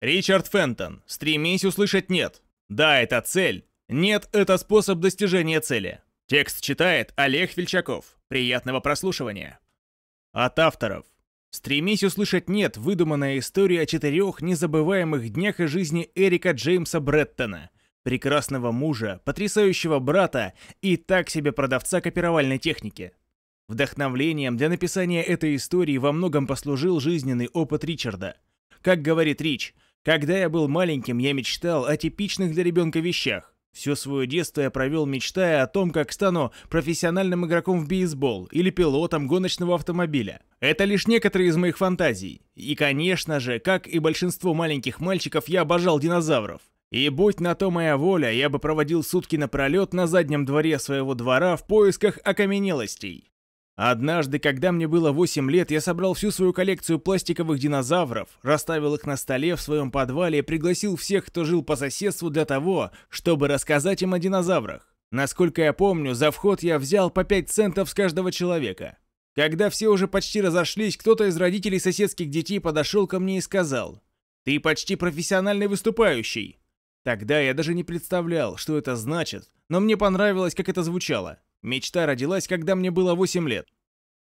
Ричард Фентон. Стремись услышать «нет». Да, это цель. Нет, это способ достижения цели. Текст читает Олег Фельчаков. Приятного прослушивания. От авторов. Стремись услышать «нет» — выдуманная история о четырех незабываемых днях из жизни Эрика Джеймса Бреттона, прекрасного мужа, потрясающего брата и так себе продавца копировальной техники. Вдохновлением для написания этой истории во многом послужил жизненный опыт Ричарда. Как говорит Рич, «Когда я был маленьким, я мечтал о типичных для ребенка вещах. Все свое детство я провел, мечтая о том, как стану профессиональным игроком в бейсбол или пилотом гоночного автомобиля. Это лишь некоторые из моих фантазий. И, конечно же, как и большинство маленьких мальчиков, я обожал динозавров. И будь на то моя воля, я бы проводил сутки напролет на заднем дворе своего двора в поисках окаменелостей. Однажды, когда мне было 8 лет, я собрал всю свою коллекцию пластиковых динозавров, расставил их на столе в своем подвале и пригласил всех, кто жил по соседству для того, чтобы рассказать им о динозаврах. Насколько я помню, за вход я взял по 5 центов с каждого человека. Когда все уже почти разошлись, кто-то из родителей соседских детей подошел ко мне и сказал, «Ты почти профессиональный выступающий». Тогда я даже не представлял, что это значит, но мне понравилось, как это звучало. Мечта родилась, когда мне было 8 лет.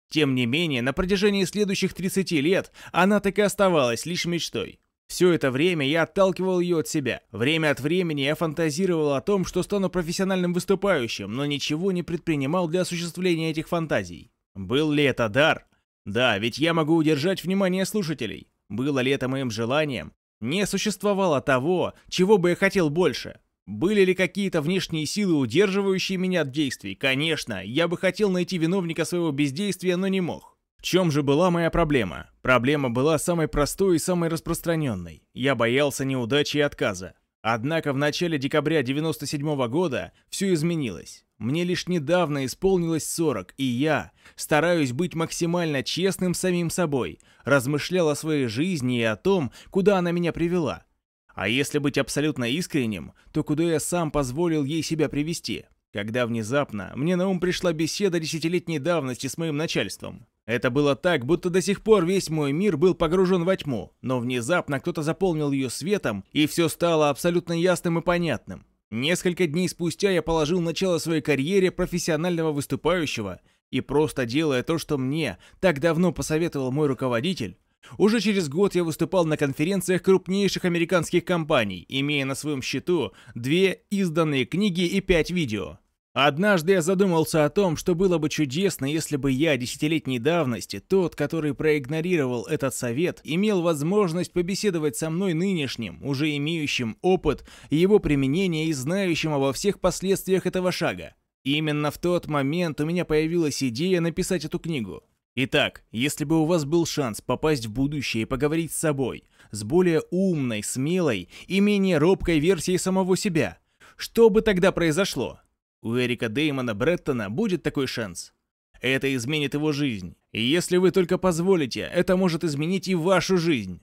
Тем не менее, на протяжении следующих 30 лет она так и оставалась лишь мечтой. Все это время я отталкивал ее от себя. Время от времени я фантазировал о том, что стану профессиональным выступающим, но ничего не предпринимал для осуществления этих фантазий. Был ли это дар? Да, ведь я могу удержать внимание слушателей. Было ли это моим желанием? Не существовало того, чего бы я хотел больше. Были ли какие-то внешние силы, удерживающие меня от действий? Конечно, я бы хотел найти виновника своего бездействия, но не мог. В чем же была моя проблема? Проблема была самой простой и самой распространенной. Я боялся неудачи и отказа. Однако в начале декабря 97 -го года все изменилось. Мне лишь недавно исполнилось 40, и я стараюсь быть максимально честным самим собой, размышлял о своей жизни и о том, куда она меня привела. А если быть абсолютно искренним, то куда я сам позволил ей себя привести? Когда внезапно мне на ум пришла беседа десятилетней давности с моим начальством. Это было так, будто до сих пор весь мой мир был погружен во тьму, но внезапно кто-то заполнил ее светом, и все стало абсолютно ясным и понятным. Несколько дней спустя я положил начало своей карьере профессионального выступающего, и просто делая то, что мне так давно посоветовал мой руководитель, уже через год я выступал на конференциях крупнейших американских компаний, имея на своем счету две изданные книги и пять видео. Однажды я задумался о том, что было бы чудесно, если бы я десятилетней давности, тот, который проигнорировал этот совет, имел возможность побеседовать со мной нынешним, уже имеющим опыт его применения и знающим обо всех последствиях этого шага. Именно в тот момент у меня появилась идея написать эту книгу. Итак, если бы у вас был шанс попасть в будущее и поговорить с собой, с более умной, смелой и менее робкой версией самого себя, что бы тогда произошло? У Эрика Деймона Бреттона будет такой шанс. Это изменит его жизнь. И если вы только позволите, это может изменить и вашу жизнь.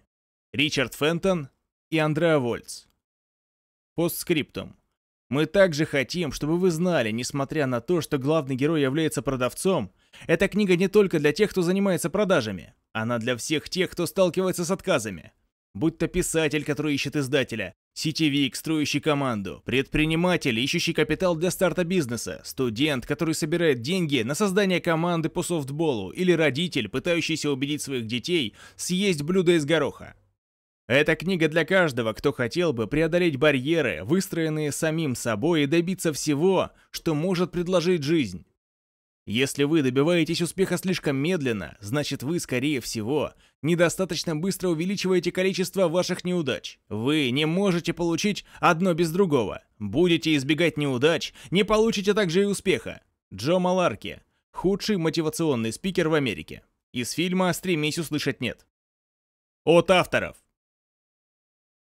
Ричард Фентон и Андреа Вольц. Постскриптум. Мы также хотим, чтобы вы знали, несмотря на то, что главный герой является продавцом, эта книга не только для тех, кто занимается продажами. Она для всех тех, кто сталкивается с отказами. Будь то писатель, который ищет издателя, сетевик, строящий команду, предприниматель, ищущий капитал для старта бизнеса, студент, который собирает деньги на создание команды по софтболу, или родитель, пытающийся убедить своих детей съесть блюдо из гороха. Эта книга для каждого, кто хотел бы преодолеть барьеры, выстроенные самим собой и добиться всего, что может предложить жизнь. Если вы добиваетесь успеха слишком медленно, значит вы, скорее всего, недостаточно быстро увеличиваете количество ваших неудач. Вы не можете получить одно без другого. Будете избегать неудач, не получите также и успеха. Джо Маларки, худший мотивационный спикер в Америке. Из фильма «Стремись услышать нет». От авторов.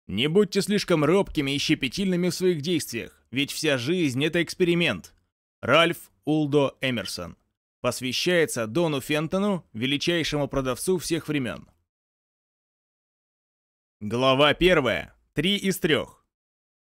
Не будьте слишком робкими и щепетильными в своих действиях, ведь вся жизнь — это эксперимент. Ральф Улдо Эмерсон. Посвящается Дону Фентону, величайшему продавцу всех времен. Глава 1. Три из трех.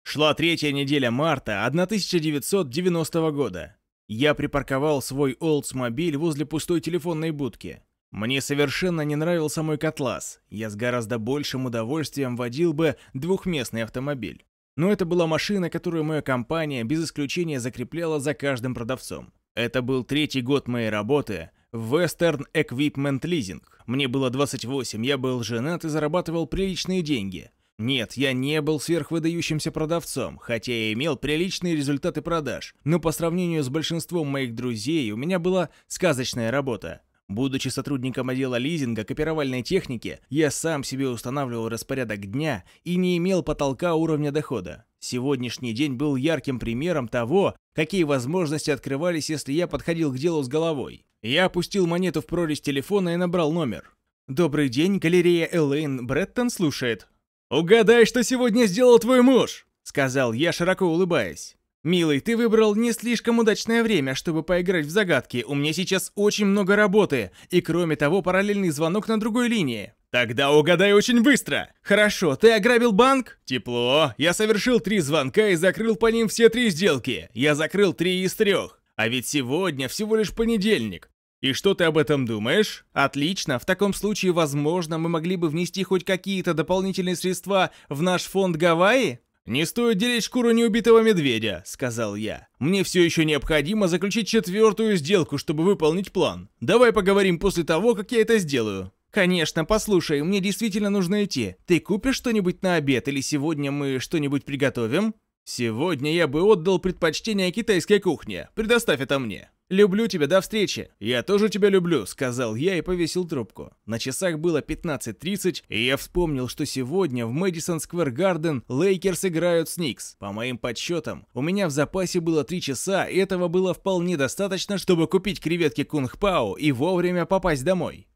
Шла третья неделя марта 1990 года. Я припарковал свой Oldsmobile возле пустой телефонной будки. Мне совершенно не нравился мой котлас. Я с гораздо большим удовольствием водил бы двухместный автомобиль. Но это была машина, которую моя компания без исключения закрепляла за каждым продавцом. Это был третий год моей работы в Western Equipment Leasing. Мне было 28, я был женат и зарабатывал приличные деньги. Нет, я не был сверхвыдающимся продавцом, хотя и имел приличные результаты продаж, но по сравнению с большинством моих друзей у меня была сказочная работа. Будучи сотрудником отдела лизинга копировальной техники, я сам себе устанавливал распорядок дня и не имел потолка уровня дохода. Сегодняшний день был ярким примером того, какие возможности открывались, если я подходил к делу с головой. Я опустил монету в прорезь телефона и набрал номер. «Добрый день, галерея Элейн Бреттон слушает», «Угадай, что сегодня сделал твой муж!» — сказал я, широко улыбаясь. «Милый, ты выбрал не слишком удачное время, чтобы поиграть в загадки. У меня сейчас очень много работы. И кроме того, параллельный звонок на другой линии». «Тогда угадай очень быстро!» «Хорошо, ты ограбил банк?» «Тепло. Я совершил три звонка и закрыл по ним все три сделки. Я закрыл три из трех. А ведь сегодня всего лишь понедельник. И что ты об этом думаешь? Отлично, в таком случае, возможно, мы могли бы внести хоть какие-то дополнительные средства в наш фонд Гавайи? «Не стоит делить шкуру неубитого медведя», — сказал я. «Мне все еще необходимо заключить четвертую сделку, чтобы выполнить план. Давай поговорим после того, как я это сделаю». «Конечно, послушай, мне действительно нужно идти. Ты купишь что-нибудь на обед или сегодня мы что-нибудь приготовим?» «Сегодня я бы отдал предпочтение китайской кухне. Предоставь это мне». «Люблю тебя, до встречи!» «Я тоже тебя люблю», — сказал я и повесил трубку. На часах было 15.30, и я вспомнил, что сегодня в Мэдисон Сквер Гарден Лейкерс играют с Никс. По моим подсчетам, у меня в запасе было 3 часа, и этого было вполне достаточно, чтобы купить креветки Кунг Пао и вовремя попасть домой.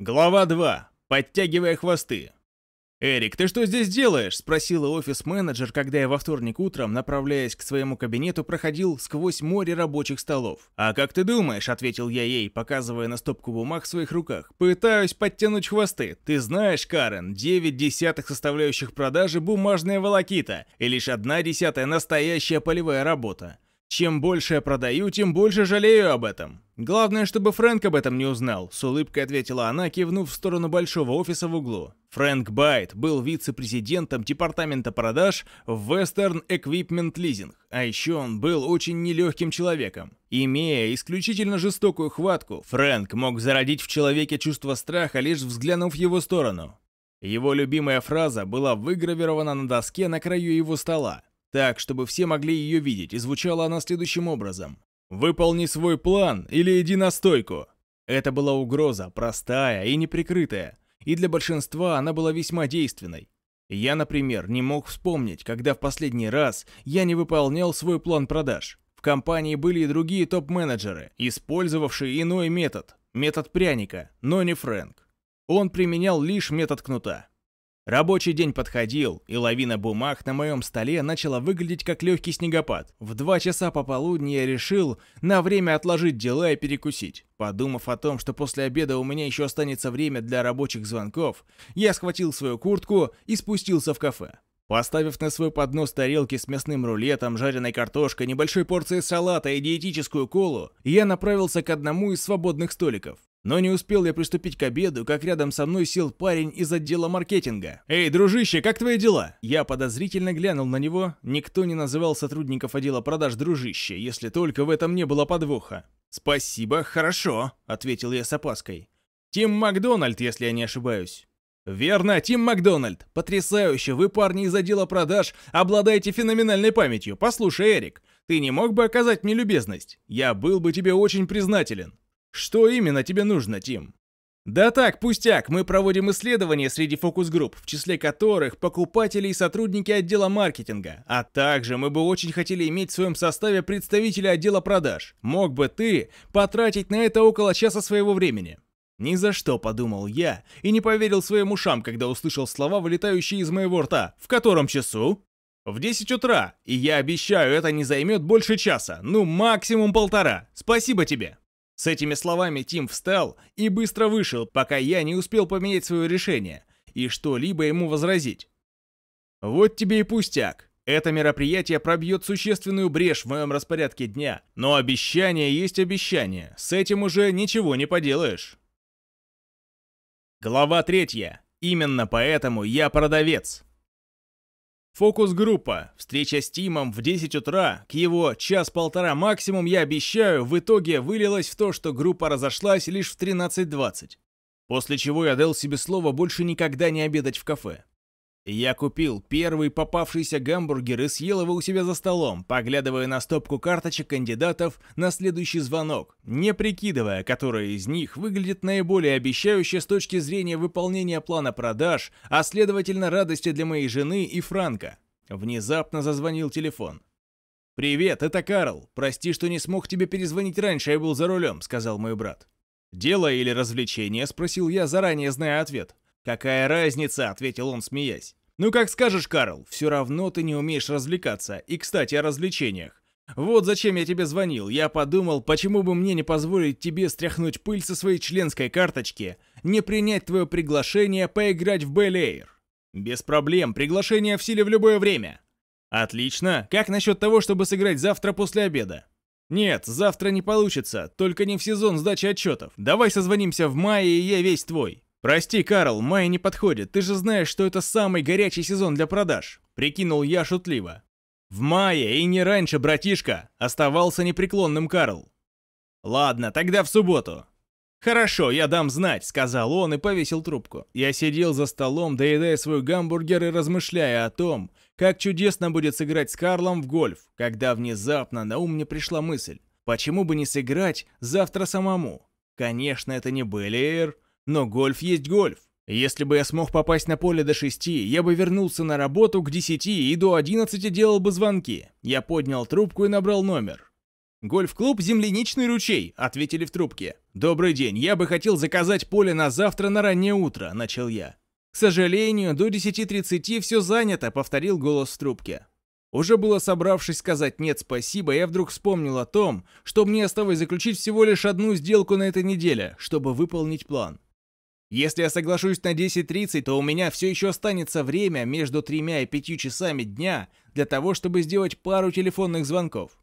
Глава 2. Подтягивая хвосты. «Эрик, ты что здесь делаешь?» – спросила офис-менеджер, когда я во вторник утром, направляясь к своему кабинету, проходил сквозь море рабочих столов. «А как ты думаешь?» – ответил я ей, показывая на стопку бумаг в своих руках. «Пытаюсь подтянуть хвосты. Ты знаешь, Карен, 9 десятых составляющих продажи – бумажная волокита, и лишь одна десятая – настоящая полевая работа. Чем больше я продаю, тем больше жалею об этом. Главное, чтобы Фрэнк об этом не узнал, с улыбкой ответила она, кивнув в сторону большого офиса в углу. Фрэнк Байт был вице-президентом департамента продаж в Western Equipment Leasing, а еще он был очень нелегким человеком. Имея исключительно жестокую хватку, Фрэнк мог зародить в человеке чувство страха, лишь взглянув в его сторону. Его любимая фраза была выгравирована на доске на краю его стола так, чтобы все могли ее видеть, и звучала она следующим образом. «Выполни свой план или иди на стойку!» Это была угроза, простая и неприкрытая, и для большинства она была весьма действенной. Я, например, не мог вспомнить, когда в последний раз я не выполнял свой план продаж. В компании были и другие топ-менеджеры, использовавшие иной метод, метод пряника, но не Фрэнк. Он применял лишь метод кнута. Рабочий день подходил, и лавина бумаг на моем столе начала выглядеть как легкий снегопад. В два часа пополудни я решил на время отложить дела и перекусить. Подумав о том, что после обеда у меня еще останется время для рабочих звонков, я схватил свою куртку и спустился в кафе. Поставив на свой поднос тарелки с мясным рулетом, жареной картошкой, небольшой порцией салата и диетическую колу, я направился к одному из свободных столиков. Но не успел я приступить к обеду, как рядом со мной сел парень из отдела маркетинга. «Эй, дружище, как твои дела?» Я подозрительно глянул на него. Никто не называл сотрудников отдела продаж дружище, если только в этом не было подвоха. «Спасибо, хорошо», — ответил я с опаской. «Тим Макдональд, если я не ошибаюсь». «Верно, Тим Макдональд. Потрясающе, вы, парни из отдела продаж, обладаете феноменальной памятью. Послушай, Эрик, ты не мог бы оказать мне любезность? Я был бы тебе очень признателен». Что именно тебе нужно, Тим? Да так, пустяк, мы проводим исследования среди фокус-групп, в числе которых покупатели и сотрудники отдела маркетинга. А также мы бы очень хотели иметь в своем составе представителя отдела продаж. Мог бы ты потратить на это около часа своего времени? Ни за что, подумал я, и не поверил своим ушам, когда услышал слова, вылетающие из моего рта. В котором часу? В 10 утра, и я обещаю, это не займет больше часа, ну максимум полтора. Спасибо тебе. С этими словами Тим встал и быстро вышел, пока я не успел поменять свое решение и что-либо ему возразить. Вот тебе и пустяк. Это мероприятие пробьет существенную брешь в моем распорядке дня, но обещание есть обещание, с этим уже ничего не поделаешь. Глава третья. Именно поэтому я продавец. Фокус-группа. Встреча с Тимом в 10 утра. К его час-полтора максимум, я обещаю, в итоге вылилась в то, что группа разошлась лишь в 13.20. После чего я дал себе слово больше никогда не обедать в кафе. Я купил первый попавшийся гамбургер и съел его у себя за столом, поглядывая на стопку карточек кандидатов на следующий звонок, не прикидывая, которая из них выглядит наиболее обещающе с точки зрения выполнения плана продаж, а следовательно радости для моей жены и Франка. Внезапно зазвонил телефон. «Привет, это Карл. Прости, что не смог тебе перезвонить раньше, я был за рулем», — сказал мой брат. «Дело или развлечение?» — спросил я, заранее зная ответ. «Какая разница?» — ответил он, смеясь. «Ну как скажешь, Карл, все равно ты не умеешь развлекаться. И, кстати, о развлечениях. Вот зачем я тебе звонил. Я подумал, почему бы мне не позволить тебе стряхнуть пыль со своей членской карточки, не принять твое приглашение поиграть в Белэйр. Без проблем, приглашение в силе в любое время. Отлично. Как насчет того, чтобы сыграть завтра после обеда? Нет, завтра не получится, только не в сезон сдачи отчетов. Давай созвонимся в мае, и я весь твой. «Прости, Карл, май не подходит. Ты же знаешь, что это самый горячий сезон для продаж», — прикинул я шутливо. «В мае и не раньше, братишка!» — оставался непреклонным Карл. «Ладно, тогда в субботу». «Хорошо, я дам знать», — сказал он и повесил трубку. Я сидел за столом, доедая свой гамбургер и размышляя о том, как чудесно будет сыграть с Карлом в гольф, когда внезапно на ум мне пришла мысль, почему бы не сыграть завтра самому? Конечно, это не Беллиэр, но гольф есть гольф. Если бы я смог попасть на поле до 6, я бы вернулся на работу к 10 и до 11 делал бы звонки. Я поднял трубку и набрал номер. «Гольф-клуб «Земляничный ручей», — ответили в трубке. «Добрый день, я бы хотел заказать поле на завтра на раннее утро», — начал я. «К сожалению, до 10.30 все занято», — повторил голос в трубке. Уже было собравшись сказать «нет, спасибо», я вдруг вспомнил о том, что мне осталось заключить всего лишь одну сделку на этой неделе, чтобы выполнить план. Если я соглашусь на 10.30, то у меня все еще останется время между тремя и пятью часами дня для того, чтобы сделать пару телефонных звонков.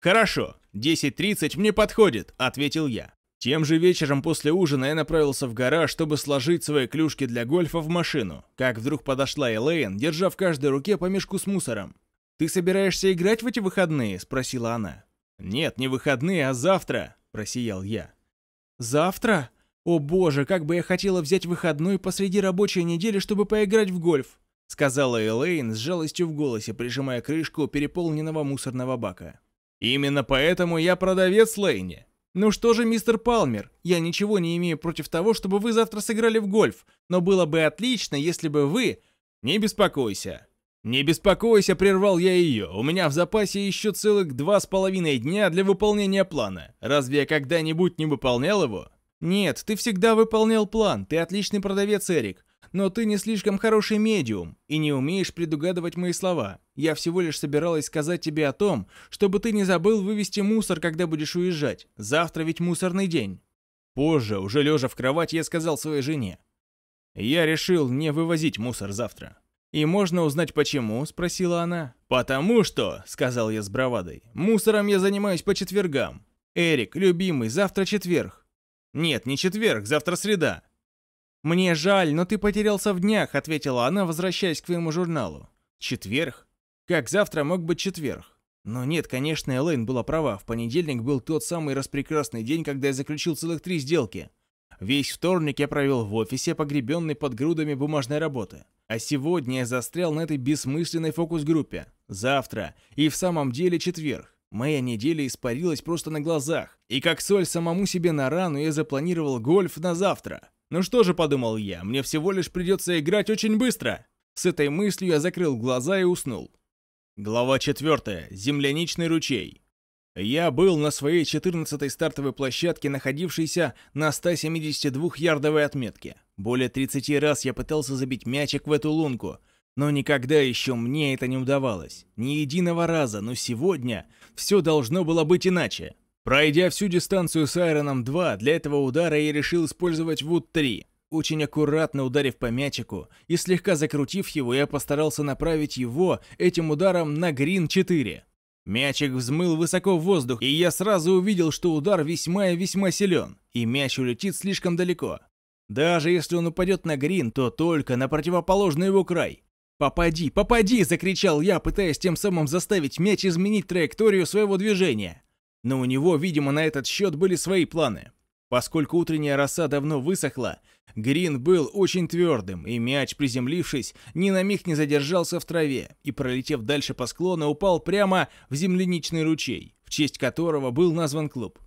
«Хорошо, 10.30 мне подходит», — ответил я. Тем же вечером после ужина я направился в гараж, чтобы сложить свои клюшки для гольфа в машину, как вдруг подошла Элейн, держа в каждой руке по мешку с мусором. «Ты собираешься играть в эти выходные?» — спросила она. «Нет, не выходные, а завтра», — просиял я. «Завтра?» «О боже, как бы я хотела взять выходной посреди рабочей недели, чтобы поиграть в гольф», сказала Элейн с жалостью в голосе, прижимая крышку переполненного мусорного бака. «Именно поэтому я продавец Лейни. Ну что же, мистер Палмер, я ничего не имею против того, чтобы вы завтра сыграли в гольф, но было бы отлично, если бы вы... Не беспокойся». «Не беспокойся», — прервал я ее. «У меня в запасе еще целых два с половиной дня для выполнения плана. Разве я когда-нибудь не выполнял его?» «Нет, ты всегда выполнял план, ты отличный продавец, Эрик. Но ты не слишком хороший медиум и не умеешь предугадывать мои слова. Я всего лишь собиралась сказать тебе о том, чтобы ты не забыл вывести мусор, когда будешь уезжать. Завтра ведь мусорный день». Позже, уже лежа в кровати, я сказал своей жене. «Я решил не вывозить мусор завтра». «И можно узнать почему?» – спросила она. «Потому что», – сказал я с бравадой, – «мусором я занимаюсь по четвергам. Эрик, любимый, завтра четверг. «Нет, не четверг, завтра среда». «Мне жаль, но ты потерялся в днях», — ответила она, возвращаясь к своему журналу. «Четверг? Как завтра мог быть четверг?» Но нет, конечно, Элейн была права. В понедельник был тот самый распрекрасный день, когда я заключил целых три сделки. Весь вторник я провел в офисе, погребенный под грудами бумажной работы. А сегодня я застрял на этой бессмысленной фокус-группе. Завтра и в самом деле четверг. Моя неделя испарилась просто на глазах, и как соль самому себе на рану я запланировал гольф на завтра. Ну что же, подумал я, мне всего лишь придется играть очень быстро. С этой мыслью я закрыл глаза и уснул. Глава 4. Земляничный ручей. Я был на своей 14-й стартовой площадке, находившейся на 172-ярдовой отметке. Более 30 раз я пытался забить мячик в эту лунку, но никогда еще мне это не удавалось. Ни единого раза, но сегодня все должно было быть иначе. Пройдя всю дистанцию с Айроном 2, для этого удара я решил использовать Вуд 3. Очень аккуратно ударив по мячику и слегка закрутив его, я постарался направить его этим ударом на Грин 4. Мячик взмыл высоко в воздух, и я сразу увидел, что удар весьма и весьма силен, и мяч улетит слишком далеко. Даже если он упадет на грин, то только на противоположный его край. «Попади, попади!» — закричал я, пытаясь тем самым заставить мяч изменить траекторию своего движения. Но у него, видимо, на этот счет были свои планы. Поскольку утренняя роса давно высохла, Грин был очень твердым, и мяч, приземлившись, ни на миг не задержался в траве и, пролетев дальше по склону, упал прямо в земляничный ручей, в честь которого был назван клуб.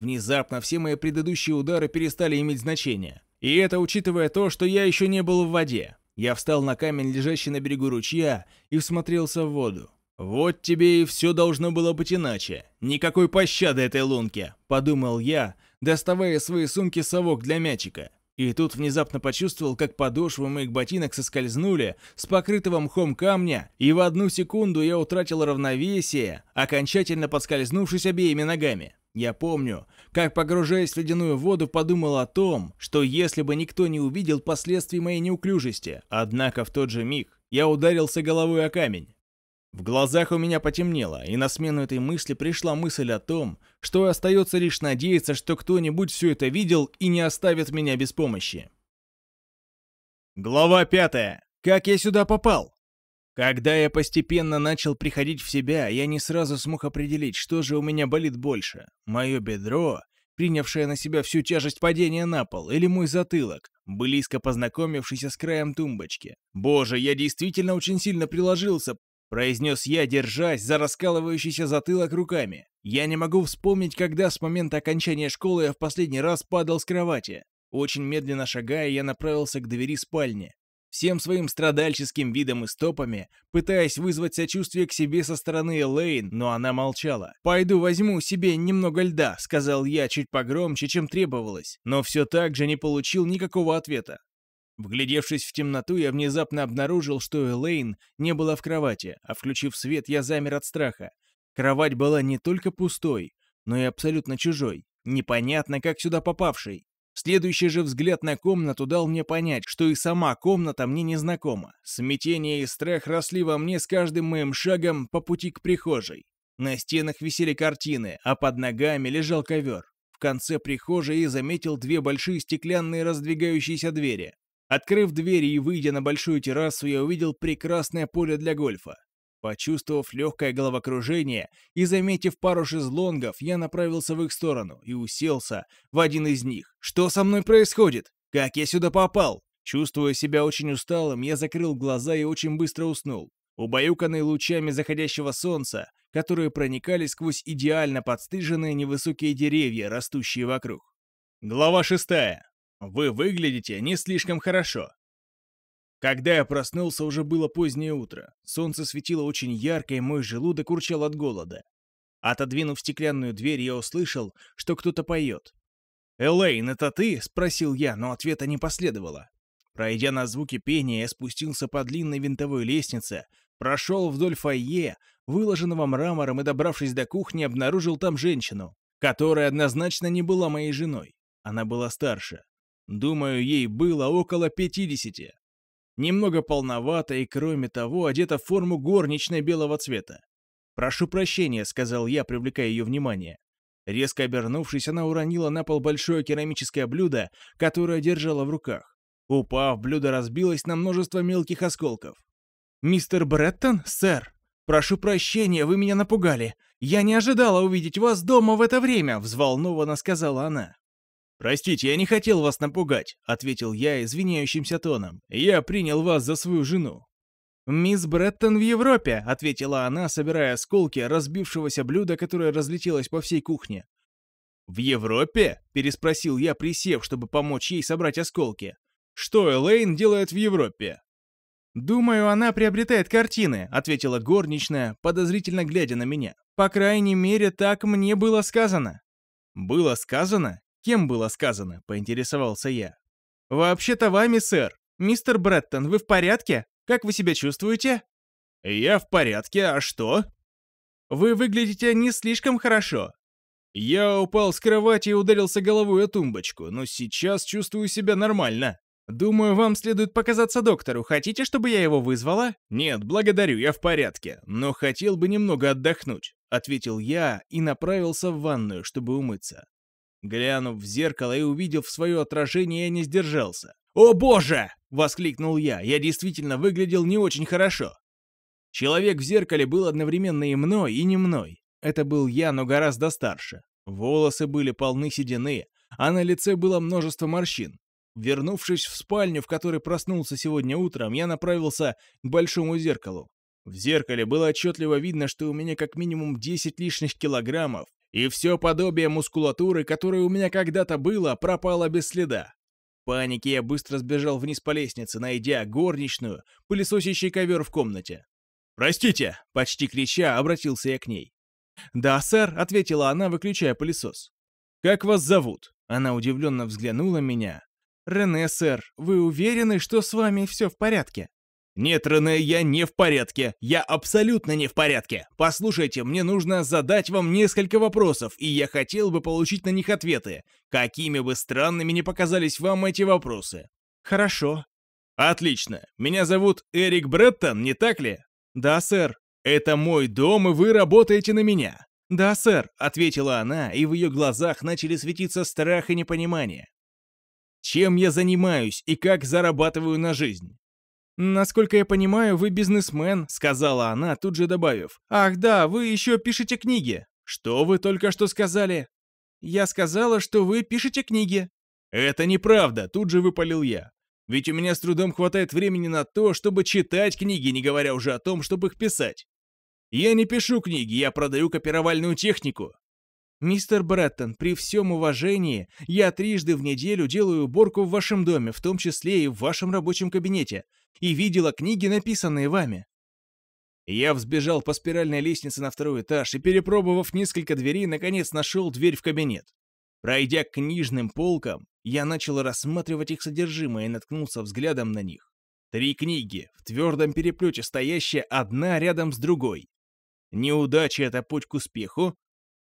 Внезапно все мои предыдущие удары перестали иметь значение. И это учитывая то, что я еще не был в воде. Я встал на камень, лежащий на берегу ручья, и всмотрелся в воду. «Вот тебе и все должно было быть иначе. Никакой пощады этой лунке», — подумал я, доставая своей сумки совок для мячика. И тут внезапно почувствовал, как подошвы моих ботинок соскользнули с покрытого мхом камня, и в одну секунду я утратил равновесие, окончательно подскользнувшись обеими ногами. Я помню, как, погружаясь в ледяную воду, подумал о том, что если бы никто не увидел последствий моей неуклюжести, однако в тот же миг я ударился головой о камень. В глазах у меня потемнело, и на смену этой мысли пришла мысль о том, что остается лишь надеяться, что кто-нибудь все это видел и не оставит меня без помощи. Глава пятая. Как я сюда попал? Когда я постепенно начал приходить в себя, я не сразу смог определить, что же у меня болит больше. Мое бедро, принявшее на себя всю тяжесть падения на пол, или мой затылок, близко познакомившийся с краем тумбочки. Боже, я действительно очень сильно приложился, произнес я, держась за раскалывающийся затылок руками. Я не могу вспомнить, когда с момента окончания школы я в последний раз падал с кровати. Очень медленно шагая, я направился к двери спальни всем своим страдальческим видом и стопами, пытаясь вызвать сочувствие к себе со стороны Элейн, но она молчала. «Пойду возьму себе немного льда», — сказал я чуть погромче, чем требовалось, но все так же не получил никакого ответа. Вглядевшись в темноту, я внезапно обнаружил, что Элейн не была в кровати, а включив свет, я замер от страха. Кровать была не только пустой, но и абсолютно чужой, непонятно как сюда попавшей. Следующий же взгляд на комнату дал мне понять, что и сама комната мне незнакома. Смятение и страх росли во мне с каждым моим шагом по пути к прихожей. На стенах висели картины, а под ногами лежал ковер. В конце прихожей я заметил две большие стеклянные раздвигающиеся двери. Открыв двери и выйдя на большую террасу, я увидел прекрасное поле для гольфа. Почувствовав легкое головокружение и заметив пару шезлонгов, я направился в их сторону и уселся в один из них. Что со мной происходит? Как я сюда попал? Чувствуя себя очень усталым, я закрыл глаза и очень быстро уснул. Убаюканный лучами заходящего солнца, которые проникали сквозь идеально подстриженные невысокие деревья, растущие вокруг. Глава шестая. Вы выглядите не слишком хорошо. Когда я проснулся, уже было позднее утро. Солнце светило очень ярко, и мой желудок урчал от голода. Отодвинув стеклянную дверь, я услышал, что кто-то поет. «Элейн, это ты?» — спросил я, но ответа не последовало. Пройдя на звуки пения, я спустился по длинной винтовой лестнице, прошел вдоль фойе, выложенного мрамором, и, добравшись до кухни, обнаружил там женщину, которая однозначно не была моей женой. Она была старше. Думаю, ей было около пятидесяти немного полновата и, кроме того, одета в форму горничной белого цвета. «Прошу прощения», — сказал я, привлекая ее внимание. Резко обернувшись, она уронила на пол большое керамическое блюдо, которое держала в руках. Упав, блюдо разбилось на множество мелких осколков. «Мистер Бреттон, сэр, прошу прощения, вы меня напугали. Я не ожидала увидеть вас дома в это время», — взволнованно сказала она. «Простите, я не хотел вас напугать», — ответил я извиняющимся тоном. «Я принял вас за свою жену». «Мисс Бреттон в Европе», — ответила она, собирая осколки разбившегося блюда, которое разлетелось по всей кухне. «В Европе?» — переспросил я, присев, чтобы помочь ей собрать осколки. «Что Элейн делает в Европе?» «Думаю, она приобретает картины», — ответила горничная, подозрительно глядя на меня. «По крайней мере, так мне было сказано». «Было сказано? «Кем было сказано?» — поинтересовался я. «Вообще-то вами, сэр. Мистер Бреттон, вы в порядке? Как вы себя чувствуете?» «Я в порядке, а что?» «Вы выглядите не слишком хорошо». Я упал с кровати и ударился головой о тумбочку, но сейчас чувствую себя нормально. Думаю, вам следует показаться доктору. Хотите, чтобы я его вызвала? Нет, благодарю, я в порядке, но хотел бы немного отдохнуть, ответил я и направился в ванную, чтобы умыться. Глянув в зеркало и увидев свое отражение, я не сдержался. «О боже!» — воскликнул я. Я действительно выглядел не очень хорошо. Человек в зеркале был одновременно и мной, и не мной. Это был я, но гораздо старше. Волосы были полны седины, а на лице было множество морщин. Вернувшись в спальню, в которой проснулся сегодня утром, я направился к большому зеркалу. В зеркале было отчетливо видно, что у меня как минимум 10 лишних килограммов, и все подобие мускулатуры, которое у меня когда-то было, пропало без следа. В панике я быстро сбежал вниз по лестнице, найдя горничную, пылесосящий ковер в комнате. «Простите!» — почти крича, обратился я к ней. «Да, сэр», — ответила она, выключая пылесос. «Как вас зовут?» Она удивленно взглянула меня. «Рене, сэр, вы уверены, что с вами все в порядке?» «Нет, Рене, я не в порядке. Я абсолютно не в порядке. Послушайте, мне нужно задать вам несколько вопросов, и я хотел бы получить на них ответы. Какими бы странными ни показались вам эти вопросы». «Хорошо». «Отлично. Меня зовут Эрик Бреттон, не так ли?» «Да, сэр». «Это мой дом, и вы работаете на меня». «Да, сэр», — ответила она, и в ее глазах начали светиться страх и непонимание. «Чем я занимаюсь и как зарабатываю на жизнь?» «Насколько я понимаю, вы бизнесмен», — сказала она, тут же добавив. «Ах да, вы еще пишете книги». «Что вы только что сказали?» «Я сказала, что вы пишете книги». «Это неправда», — тут же выпалил я. «Ведь у меня с трудом хватает времени на то, чтобы читать книги, не говоря уже о том, чтобы их писать. Я не пишу книги, я продаю копировальную технику. «Мистер Бреттон, при всем уважении, я трижды в неделю делаю уборку в вашем доме, в том числе и в вашем рабочем кабинете, и видела книги, написанные вами». Я взбежал по спиральной лестнице на второй этаж и, перепробовав несколько дверей, наконец нашел дверь в кабинет. Пройдя к книжным полкам, я начал рассматривать их содержимое и наткнулся взглядом на них. Три книги, в твердом переплете стоящие одна рядом с другой. Неудача — это путь к успеху,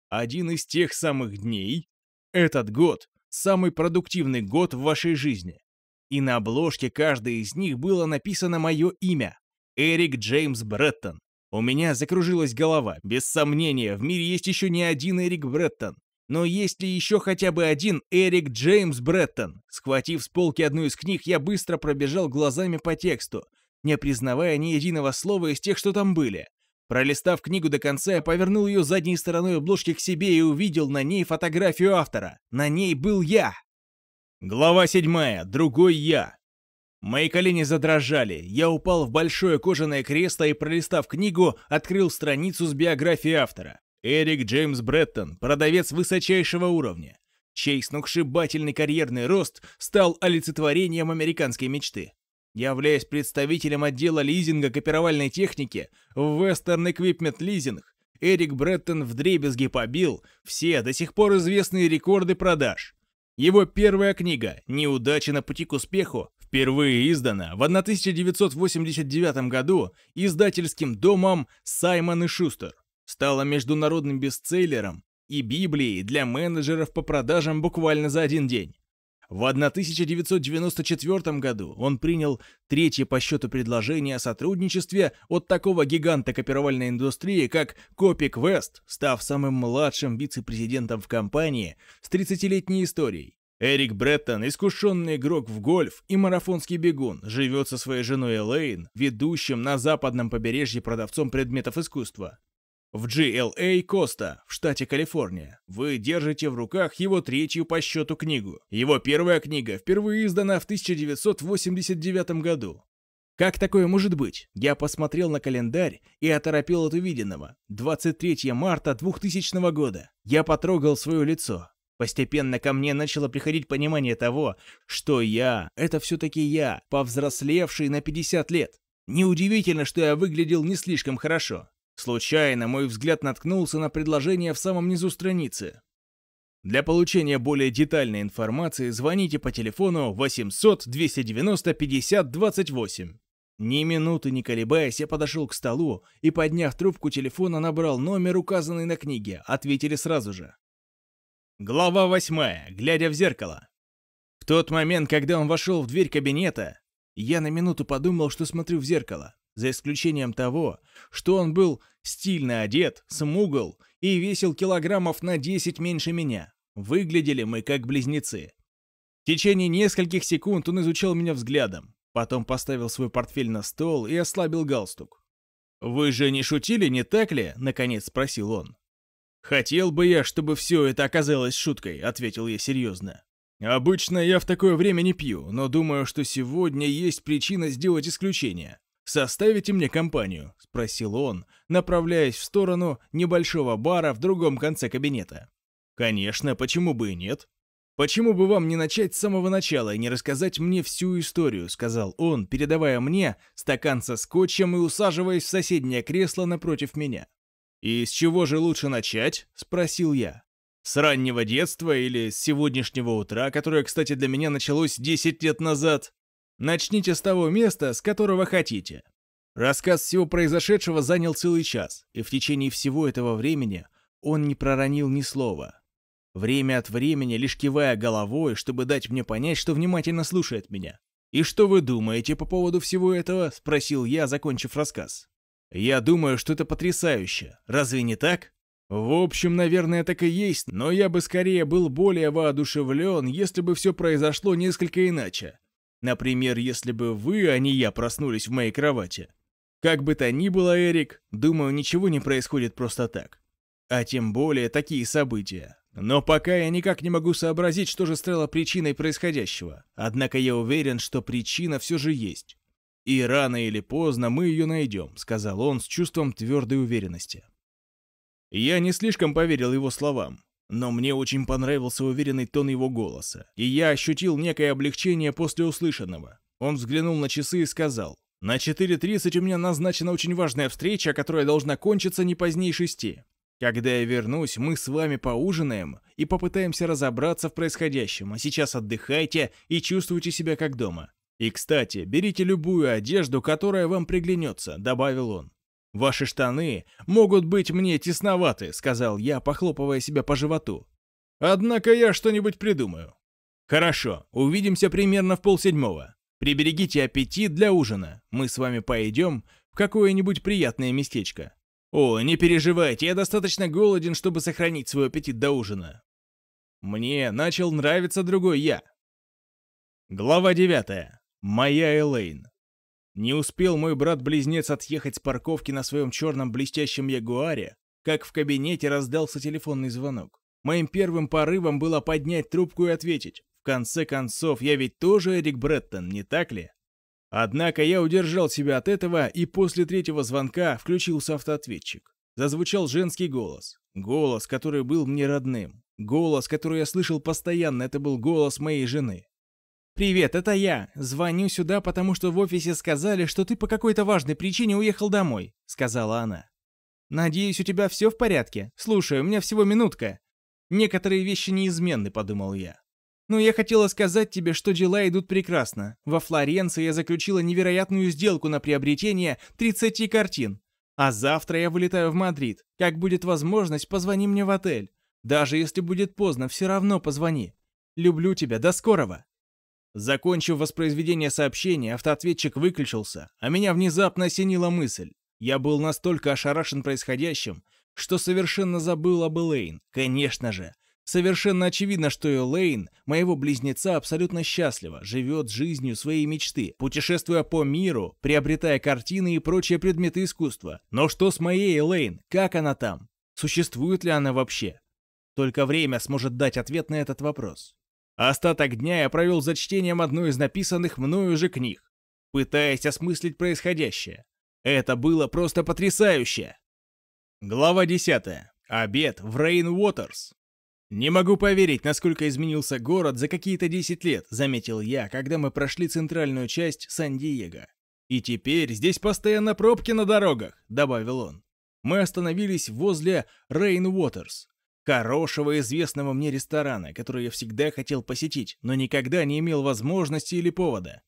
один из тех самых дней, этот год, самый продуктивный год в вашей жизни. И на обложке каждой из них было написано мое имя — Эрик Джеймс Бреттон. У меня закружилась голова. Без сомнения, в мире есть еще не один Эрик Бреттон. Но есть ли еще хотя бы один Эрик Джеймс Бреттон? Схватив с полки одну из книг, я быстро пробежал глазами по тексту, не признавая ни единого слова из тех, что там были. Пролистав книгу до конца, я повернул ее задней стороной обложки к себе и увидел на ней фотографию автора. На ней был я. Глава седьмая. Другой я. Мои колени задрожали. Я упал в большое кожаное кресло и, пролистав книгу, открыл страницу с биографией автора. Эрик Джеймс Бреттон, продавец высочайшего уровня, чей сногсшибательный карьерный рост стал олицетворением американской мечты. Являясь представителем отдела лизинга копировальной техники в Western Equipment Leasing, Эрик Бреттон вдребезги побил все до сих пор известные рекорды продаж. Его первая книга «Неудача на пути к успеху» впервые издана в 1989 году издательским домом Саймон и Шустер, стала международным бестселлером и библией для менеджеров по продажам буквально за один день. В 1994 году он принял третье по счету предложение о сотрудничестве от такого гиганта копировальной индустрии, как Копик Вест, став самым младшим вице-президентом в компании с 30-летней историей. Эрик Бреттон, искушенный игрок в гольф и марафонский бегун, живет со своей женой Элейн, ведущим на западном побережье продавцом предметов искусства. В GLA Коста, в штате Калифорния, вы держите в руках его третью по счету книгу. Его первая книга впервые издана в 1989 году. Как такое может быть? Я посмотрел на календарь и оторопел от увиденного. 23 марта 2000 года. Я потрогал свое лицо. Постепенно ко мне начало приходить понимание того, что я — это все-таки я, повзрослевший на 50 лет. Неудивительно, что я выглядел не слишком хорошо. Случайно мой взгляд наткнулся на предложение в самом низу страницы. Для получения более детальной информации звоните по телефону 800-290-50-28. Ни минуты не колебаясь, я подошел к столу и, подняв трубку телефона, набрал номер, указанный на книге. Ответили сразу же. Глава восьмая. Глядя в зеркало. В тот момент, когда он вошел в дверь кабинета, я на минуту подумал, что смотрю в зеркало за исключением того, что он был стильно одет, смугл и весил килограммов на 10 меньше меня. Выглядели мы как близнецы. В течение нескольких секунд он изучал меня взглядом, потом поставил свой портфель на стол и ослабил галстук. «Вы же не шутили, не так ли?» — наконец спросил он. «Хотел бы я, чтобы все это оказалось шуткой», — ответил я серьезно. «Обычно я в такое время не пью, но думаю, что сегодня есть причина сделать исключение. Составите мне компанию?» — спросил он, направляясь в сторону небольшого бара в другом конце кабинета. «Конечно, почему бы и нет?» «Почему бы вам не начать с самого начала и не рассказать мне всю историю?» — сказал он, передавая мне стакан со скотчем и усаживаясь в соседнее кресло напротив меня. «И с чего же лучше начать?» — спросил я. «С раннего детства или с сегодняшнего утра, которое, кстати, для меня началось 10 лет назад?» Начните с того места, с которого хотите. Рассказ всего произошедшего занял целый час, и в течение всего этого времени он не проронил ни слова. Время от времени лишь кивая головой, чтобы дать мне понять, что внимательно слушает меня. «И что вы думаете по поводу всего этого?» — спросил я, закончив рассказ. «Я думаю, что это потрясающе. Разве не так?» В общем, наверное, так и есть, но я бы скорее был более воодушевлен, если бы все произошло несколько иначе. Например, если бы вы, а не я, проснулись в моей кровати. Как бы то ни было, Эрик, думаю, ничего не происходит просто так. А тем более такие события. Но пока я никак не могу сообразить, что же стало причиной происходящего. Однако я уверен, что причина все же есть. И рано или поздно мы ее найдем, сказал он с чувством твердой уверенности. Я не слишком поверил его словам. Но мне очень понравился уверенный тон его голоса, и я ощутил некое облегчение после услышанного. Он взглянул на часы и сказал, «На 4.30 у меня назначена очень важная встреча, которая должна кончиться не позднее шести. Когда я вернусь, мы с вами поужинаем и попытаемся разобраться в происходящем, а сейчас отдыхайте и чувствуйте себя как дома. И, кстати, берите любую одежду, которая вам приглянется», — добавил он. «Ваши штаны могут быть мне тесноваты», — сказал я, похлопывая себя по животу. «Однако я что-нибудь придумаю». «Хорошо, увидимся примерно в полседьмого. Приберегите аппетит для ужина. Мы с вами пойдем в какое-нибудь приятное местечко». «О, не переживайте, я достаточно голоден, чтобы сохранить свой аппетит до ужина». Мне начал нравиться другой я. Глава девятая. Моя Элейн. Не успел мой брат-близнец отъехать с парковки на своем черном блестящем Ягуаре, как в кабинете раздался телефонный звонок. Моим первым порывом было поднять трубку и ответить. В конце концов, я ведь тоже Эрик Бреттон, не так ли? Однако я удержал себя от этого, и после третьего звонка включился автоответчик. Зазвучал женский голос. Голос, который был мне родным. Голос, который я слышал постоянно, это был голос моей жены. «Привет, это я. Звоню сюда, потому что в офисе сказали, что ты по какой-то важной причине уехал домой», — сказала она. «Надеюсь, у тебя все в порядке? Слушай, у меня всего минутка. Некоторые вещи неизменны», — подумал я. «Но я хотела сказать тебе, что дела идут прекрасно. Во Флоренции я заключила невероятную сделку на приобретение 30 картин. А завтра я вылетаю в Мадрид. Как будет возможность, позвони мне в отель. Даже если будет поздно, все равно позвони. Люблю тебя, до скорого!» Закончив воспроизведение сообщения, автоответчик выключился, а меня внезапно осенила мысль. Я был настолько ошарашен происходящим, что совершенно забыл об Элейн. Конечно же. Совершенно очевидно, что Элейн, моего близнеца, абсолютно счастлива, живет жизнью своей мечты, путешествуя по миру, приобретая картины и прочие предметы искусства. Но что с моей Элейн? Как она там? Существует ли она вообще? Только время сможет дать ответ на этот вопрос. Остаток дня я провел за чтением одной из написанных мною же книг, пытаясь осмыслить происходящее. Это было просто потрясающе! Глава 10. Обед в Рейн Уотерс. «Не могу поверить, насколько изменился город за какие-то 10 лет», — заметил я, когда мы прошли центральную часть Сан-Диего. «И теперь здесь постоянно пробки на дорогах», — добавил он. Мы остановились возле Рейн Уотерс, хорошего известного мне ресторана, который я всегда хотел посетить, но никогда не имел возможности или повода.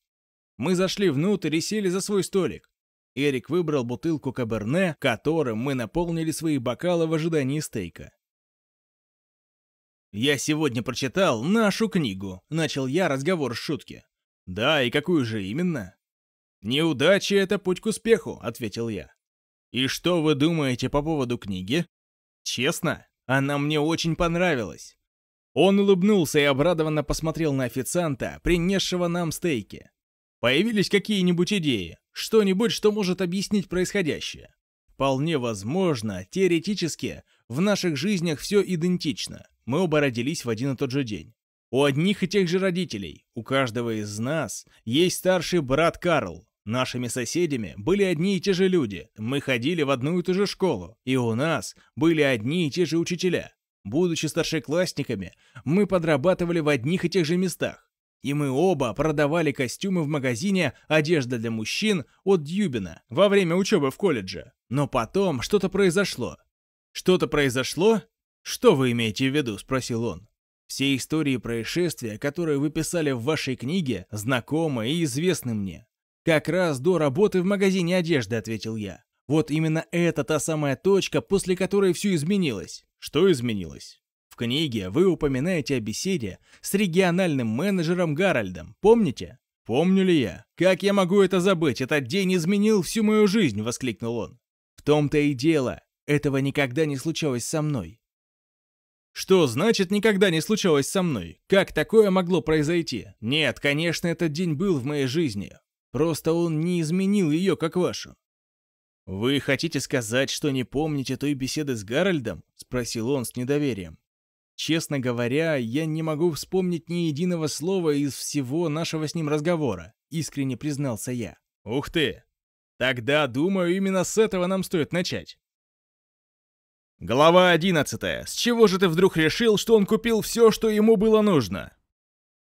Мы зашли внутрь и сели за свой столик. Эрик выбрал бутылку каберне, которым мы наполнили свои бокалы в ожидании стейка. «Я сегодня прочитал нашу книгу», — начал я разговор с шутки. «Да, и какую же именно?» «Неудача — это путь к успеху», — ответил я. «И что вы думаете по поводу книги?» «Честно, она мне очень понравилась. Он улыбнулся и обрадованно посмотрел на официанта, принесшего нам стейки. Появились какие-нибудь идеи? Что-нибудь, что может объяснить происходящее? Вполне возможно, теоретически, в наших жизнях все идентично. Мы оба родились в один и тот же день. У одних и тех же родителей, у каждого из нас есть старший брат Карл. Нашими соседями были одни и те же люди, мы ходили в одну и ту же школу, и у нас были одни и те же учителя. Будучи старшеклассниками, мы подрабатывали в одних и тех же местах. И мы оба продавали костюмы в магазине «Одежда для мужчин» от Дьюбина во время учебы в колледже. Но потом что-то произошло. «Что-то произошло? Что вы имеете в виду?» – спросил он. «Все истории происшествия, которые вы писали в вашей книге, знакомы и известны мне. Как раз до работы в магазине одежды», – ответил я. «Вот именно это та самая точка, после которой все изменилось». Что изменилось? В книге вы упоминаете о беседе с региональным менеджером Гарольдом, помните? Помню ли я? Как я могу это забыть? Этот день изменил всю мою жизнь, воскликнул он. В том-то и дело. Этого никогда не случалось со мной. Что значит никогда не случалось со мной? Как такое могло произойти? Нет, конечно, этот день был в моей жизни. Просто он не изменил ее, как вашу. «Вы хотите сказать, что не помните той беседы с Гарольдом?» — спросил он с недоверием. «Честно говоря, я не могу вспомнить ни единого слова из всего нашего с ним разговора», — искренне признался я. «Ух ты! Тогда, думаю, именно с этого нам стоит начать». Глава 11. С чего же ты вдруг решил, что он купил все, что ему было нужно?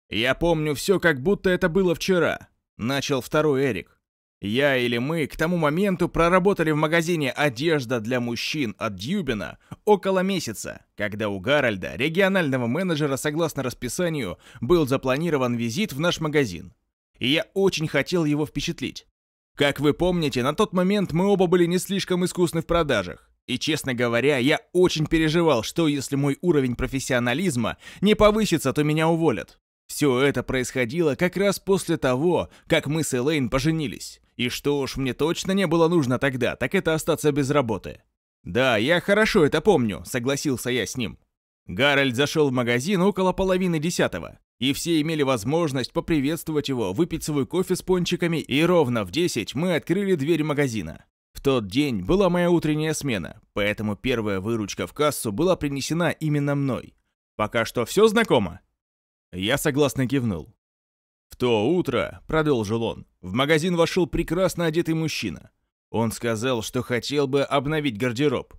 Я помню все, как будто это было вчера. Начал второй Эрик. Я или мы к тому моменту проработали в магазине «Одежда для мужчин» от Дьюбина около месяца, когда у Гарольда, регионального менеджера, согласно расписанию, был запланирован визит в наш магазин. И я очень хотел его впечатлить. Как вы помните, на тот момент мы оба были не слишком искусны в продажах. И, честно говоря, я очень переживал, что если мой уровень профессионализма не повысится, то меня уволят. Все это происходило как раз после того, как мы с Элейн поженились. И что уж мне точно не было нужно тогда, так это остаться без работы. Да, я хорошо это помню, согласился я с ним. Гарольд зашел в магазин около половины десятого, и все имели возможность поприветствовать его, выпить свой кофе с пончиками, и ровно в 10 мы открыли дверь магазина. В тот день была моя утренняя смена, поэтому первая выручка в кассу была принесена именно мной. Пока что все знакомо? Я согласно кивнул. В то утро, продолжил он, в магазин вошел прекрасно одетый мужчина. Он сказал, что хотел бы обновить гардероб.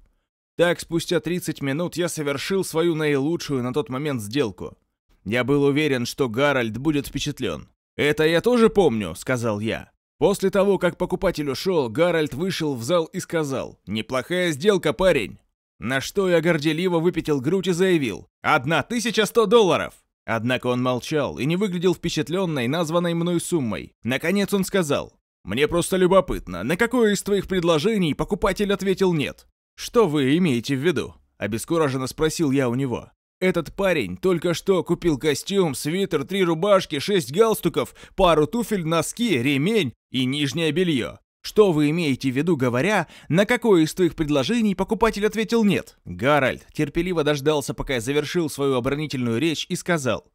Так, спустя 30 минут я совершил свою наилучшую на тот момент сделку. Я был уверен, что Гарольд будет впечатлен. «Это я тоже помню», — сказал я. После того, как покупатель ушел, Гарольд вышел в зал и сказал «Неплохая сделка, парень». На что я горделиво выпятил грудь и заявил «Одна тысяча сто долларов!» Однако он молчал и не выглядел впечатленной названной мной суммой. Наконец он сказал, «Мне просто любопытно, на какое из твоих предложений покупатель ответил нет?» «Что вы имеете в виду?» – обескураженно спросил я у него. «Этот парень только что купил костюм, свитер, три рубашки, шесть галстуков, пару туфель, носки, ремень и нижнее белье. Что вы имеете в виду, говоря, на какое из твоих предложений покупатель ответил «нет»? Гарольд терпеливо дождался, пока я завершил свою оборонительную речь и сказал.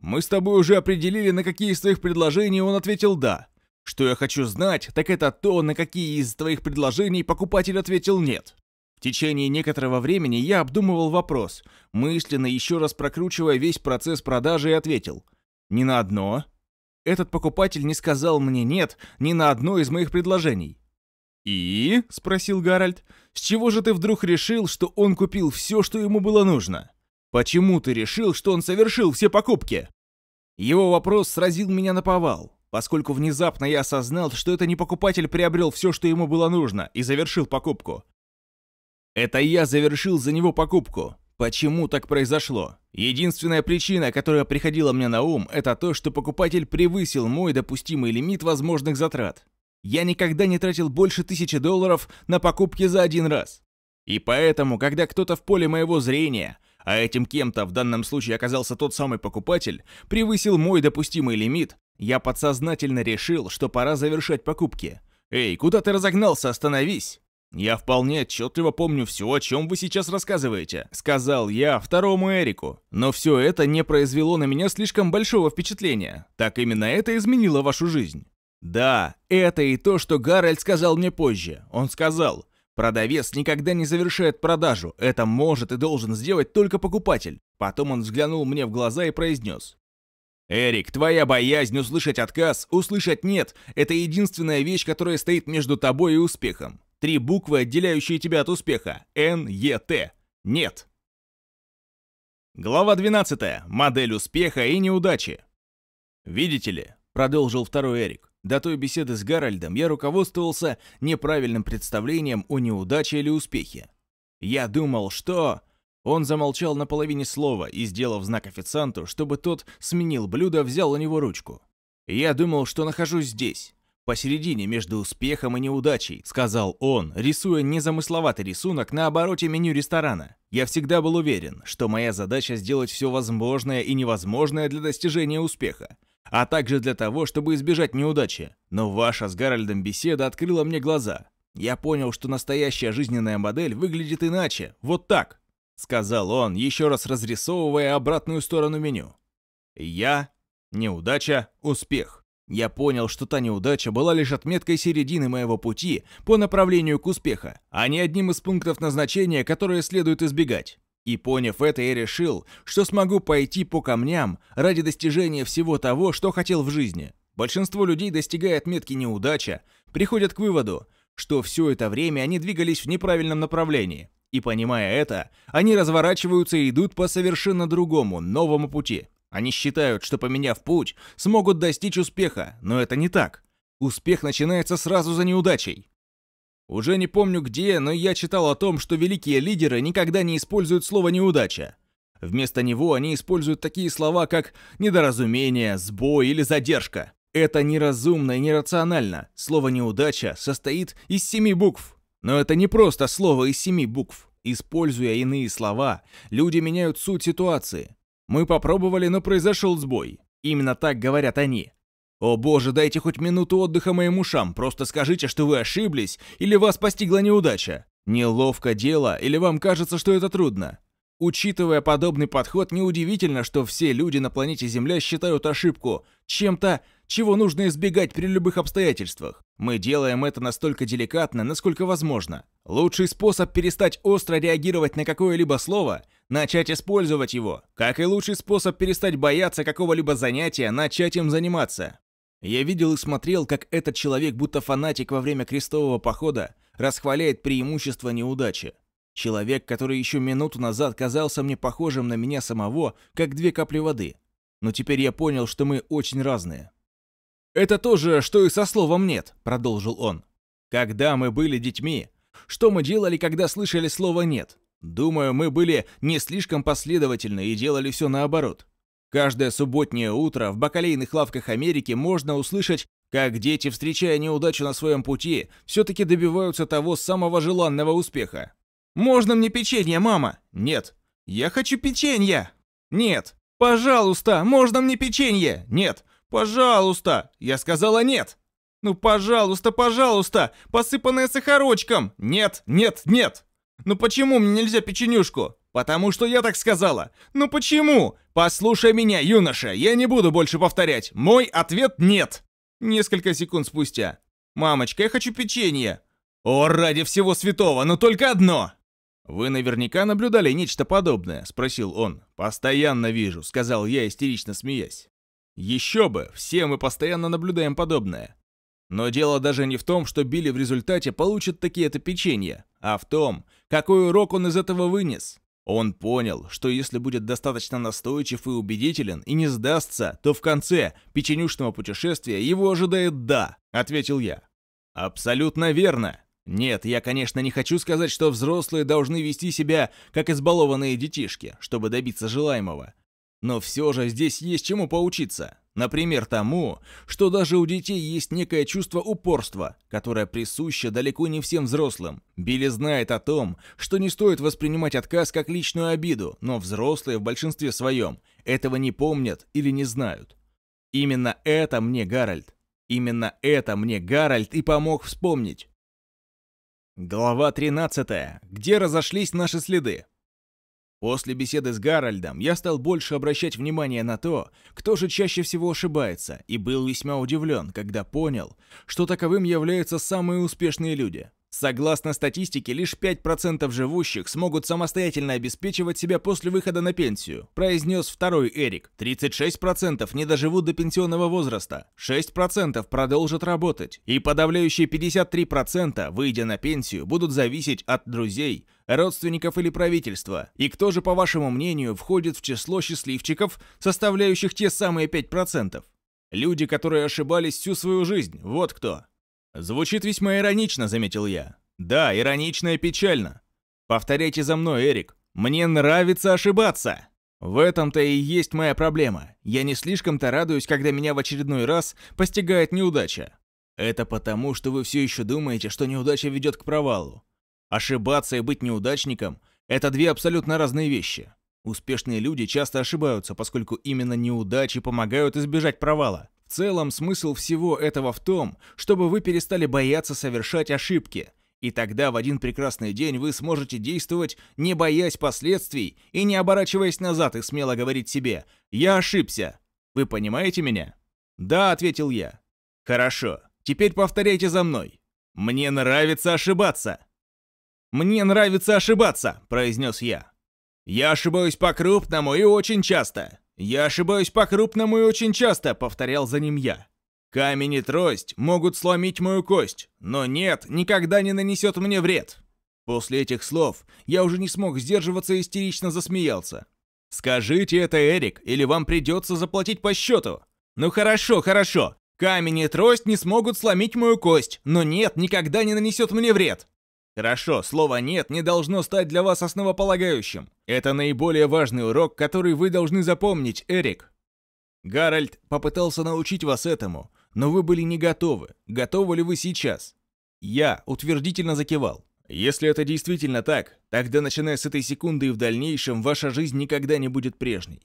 «Мы с тобой уже определили, на какие из твоих предложений он ответил «да». Что я хочу знать, так это то, на какие из твоих предложений покупатель ответил «нет». В течение некоторого времени я обдумывал вопрос, мысленно еще раз прокручивая весь процесс продажи и ответил. «Ни на одно, этот покупатель не сказал мне «нет» ни на одно из моих предложений. «И?» — спросил Гарольд. «С чего же ты вдруг решил, что он купил все, что ему было нужно? Почему ты решил, что он совершил все покупки?» Его вопрос сразил меня на повал, поскольку внезапно я осознал, что это не покупатель приобрел все, что ему было нужно, и завершил покупку. Это я завершил за него покупку. Почему так произошло? Единственная причина, которая приходила мне на ум, это то, что покупатель превысил мой допустимый лимит возможных затрат. Я никогда не тратил больше тысячи долларов на покупки за один раз. И поэтому, когда кто-то в поле моего зрения, а этим кем-то в данном случае оказался тот самый покупатель, превысил мой допустимый лимит, я подсознательно решил, что пора завершать покупки. «Эй, куда ты разогнался? Остановись!» «Я вполне отчетливо помню все, о чем вы сейчас рассказываете», — сказал я второму Эрику. «Но все это не произвело на меня слишком большого впечатления. Так именно это изменило вашу жизнь». «Да, это и то, что Гарольд сказал мне позже. Он сказал, продавец никогда не завершает продажу, это может и должен сделать только покупатель». Потом он взглянул мне в глаза и произнес. «Эрик, твоя боязнь услышать отказ, услышать «нет» — это единственная вещь, которая стоит между тобой и успехом. Три буквы, отделяющие тебя от успеха. Н, Е, Т. Нет. Глава 12. Модель успеха и неудачи. Видите ли, продолжил второй Эрик, до той беседы с Гарольдом я руководствовался неправильным представлением о неудаче или успехе. Я думал, что... Он замолчал на половине слова и, сделав знак официанту, чтобы тот сменил блюдо, взял у него ручку. Я думал, что нахожусь здесь, посередине между успехом и неудачей», — сказал он, рисуя незамысловатый рисунок на обороте меню ресторана. «Я всегда был уверен, что моя задача сделать все возможное и невозможное для достижения успеха, а также для того, чтобы избежать неудачи. Но ваша с Гарольдом беседа открыла мне глаза. Я понял, что настоящая жизненная модель выглядит иначе, вот так», — сказал он, еще раз разрисовывая обратную сторону меню. «Я, неудача, успех». Я понял, что та неудача была лишь отметкой середины моего пути по направлению к успеху, а не одним из пунктов назначения, которые следует избегать. И поняв это, я решил, что смогу пойти по камням ради достижения всего того, что хотел в жизни. Большинство людей, достигая отметки неудача, приходят к выводу, что все это время они двигались в неправильном направлении. И понимая это, они разворачиваются и идут по совершенно другому, новому пути. Они считают, что поменяв путь, смогут достичь успеха, но это не так. Успех начинается сразу за неудачей. Уже не помню где, но я читал о том, что великие лидеры никогда не используют слово «неудача». Вместо него они используют такие слова, как «недоразумение», «сбой» или «задержка». Это неразумно и нерационально. Слово «неудача» состоит из семи букв. Но это не просто слово из семи букв. Используя иные слова, люди меняют суть ситуации. Мы попробовали, но произошел сбой. Именно так говорят они. О боже, дайте хоть минуту отдыха моим ушам, просто скажите, что вы ошиблись, или вас постигла неудача. Неловко дело, или вам кажется, что это трудно. Учитывая подобный подход, неудивительно, что все люди на планете Земля считают ошибку чем-то, чего нужно избегать при любых обстоятельствах. Мы делаем это настолько деликатно, насколько возможно. Лучший способ перестать остро реагировать на какое-либо слово – начать использовать его. Как и лучший способ перестать бояться какого-либо занятия – начать им заниматься. Я видел и смотрел, как этот человек, будто фанатик во время крестового похода, расхваляет преимущество неудачи. Человек, который еще минуту назад казался мне похожим на меня самого, как две капли воды. Но теперь я понял, что мы очень разные. «Это то же, что и со словом «нет», — продолжил он. «Когда мы были детьми, что мы делали, когда слышали слово «нет»? Думаю, мы были не слишком последовательны и делали все наоборот. Каждое субботнее утро в бакалейных лавках Америки можно услышать, как дети, встречая неудачу на своем пути, все-таки добиваются того самого желанного успеха. «Можно мне печенье, мама?» «Нет». «Я хочу печенье!» «Нет». «Пожалуйста, можно мне печенье?» «Нет». «Пожалуйста!» Я сказала нет. «Ну, пожалуйста, пожалуйста! Посыпанное сахарочком!» «Нет, нет, нет!» «Ну почему мне нельзя печенюшку?» «Потому что я так сказала!» «Ну почему?» «Послушай меня, юноша, я не буду больше повторять. Мой ответ нет!» Несколько секунд спустя. «Мамочка, я хочу печенье!» «О, ради всего святого, но только одно!» «Вы наверняка наблюдали нечто подобное?» – спросил он. «Постоянно вижу», – сказал я, истерично смеясь. Еще бы, все мы постоянно наблюдаем подобное. Но дело даже не в том, что Билли в результате получит такие-то печенья, а в том, какой урок он из этого вынес. Он понял, что если будет достаточно настойчив и убедителен и не сдастся, то в конце печенюшного путешествия его ожидает «да», — ответил я. Абсолютно верно. Нет, я, конечно, не хочу сказать, что взрослые должны вести себя как избалованные детишки, чтобы добиться желаемого. Но все же здесь есть чему поучиться. Например, тому, что даже у детей есть некое чувство упорства, которое присуще далеко не всем взрослым. Билли знает о том, что не стоит воспринимать отказ как личную обиду, но взрослые в большинстве своем этого не помнят или не знают. Именно это мне Гарольд. Именно это мне Гарольд и помог вспомнить. Глава 13. Где разошлись наши следы? После беседы с Гарольдом я стал больше обращать внимание на то, кто же чаще всего ошибается, и был весьма удивлен, когда понял, что таковым являются самые успешные люди. Согласно статистике, лишь 5% живущих смогут самостоятельно обеспечивать себя после выхода на пенсию, произнес второй Эрик. 36% не доживут до пенсионного возраста, 6% продолжат работать, и подавляющие 53%, выйдя на пенсию, будут зависеть от друзей, родственников или правительства. И кто же, по вашему мнению, входит в число счастливчиков, составляющих те самые 5%? Люди, которые ошибались всю свою жизнь, вот кто. Звучит весьма иронично, заметил я. Да, иронично и печально. Повторяйте за мной, Эрик. Мне нравится ошибаться. В этом-то и есть моя проблема. Я не слишком-то радуюсь, когда меня в очередной раз постигает неудача. Это потому, что вы все еще думаете, что неудача ведет к провалу. Ошибаться и быть неудачником – это две абсолютно разные вещи. Успешные люди часто ошибаются, поскольку именно неудачи помогают избежать провала. В целом, смысл всего этого в том, чтобы вы перестали бояться совершать ошибки. И тогда в один прекрасный день вы сможете действовать, не боясь последствий и не оборачиваясь назад и смело говорить себе «Я ошибся». Вы понимаете меня? «Да», — ответил я. «Хорошо. Теперь повторяйте за мной. Мне нравится ошибаться». «Мне нравится ошибаться», — произнес я. «Я ошибаюсь по-крупному и очень часто. «Я ошибаюсь по-крупному и очень часто», — повторял за ним я. «Камень и трость могут сломить мою кость, но нет, никогда не нанесет мне вред». После этих слов я уже не смог сдерживаться и истерично засмеялся. «Скажите это, Эрик, или вам придется заплатить по счету?» «Ну хорошо, хорошо. Камень и трость не смогут сломить мою кость, но нет, никогда не нанесет мне вред». Хорошо, слово «нет» не должно стать для вас основополагающим. Это наиболее важный урок, который вы должны запомнить, Эрик. Гарольд попытался научить вас этому, но вы были не готовы. Готовы ли вы сейчас? Я утвердительно закивал. Если это действительно так, тогда начиная с этой секунды и в дальнейшем ваша жизнь никогда не будет прежней.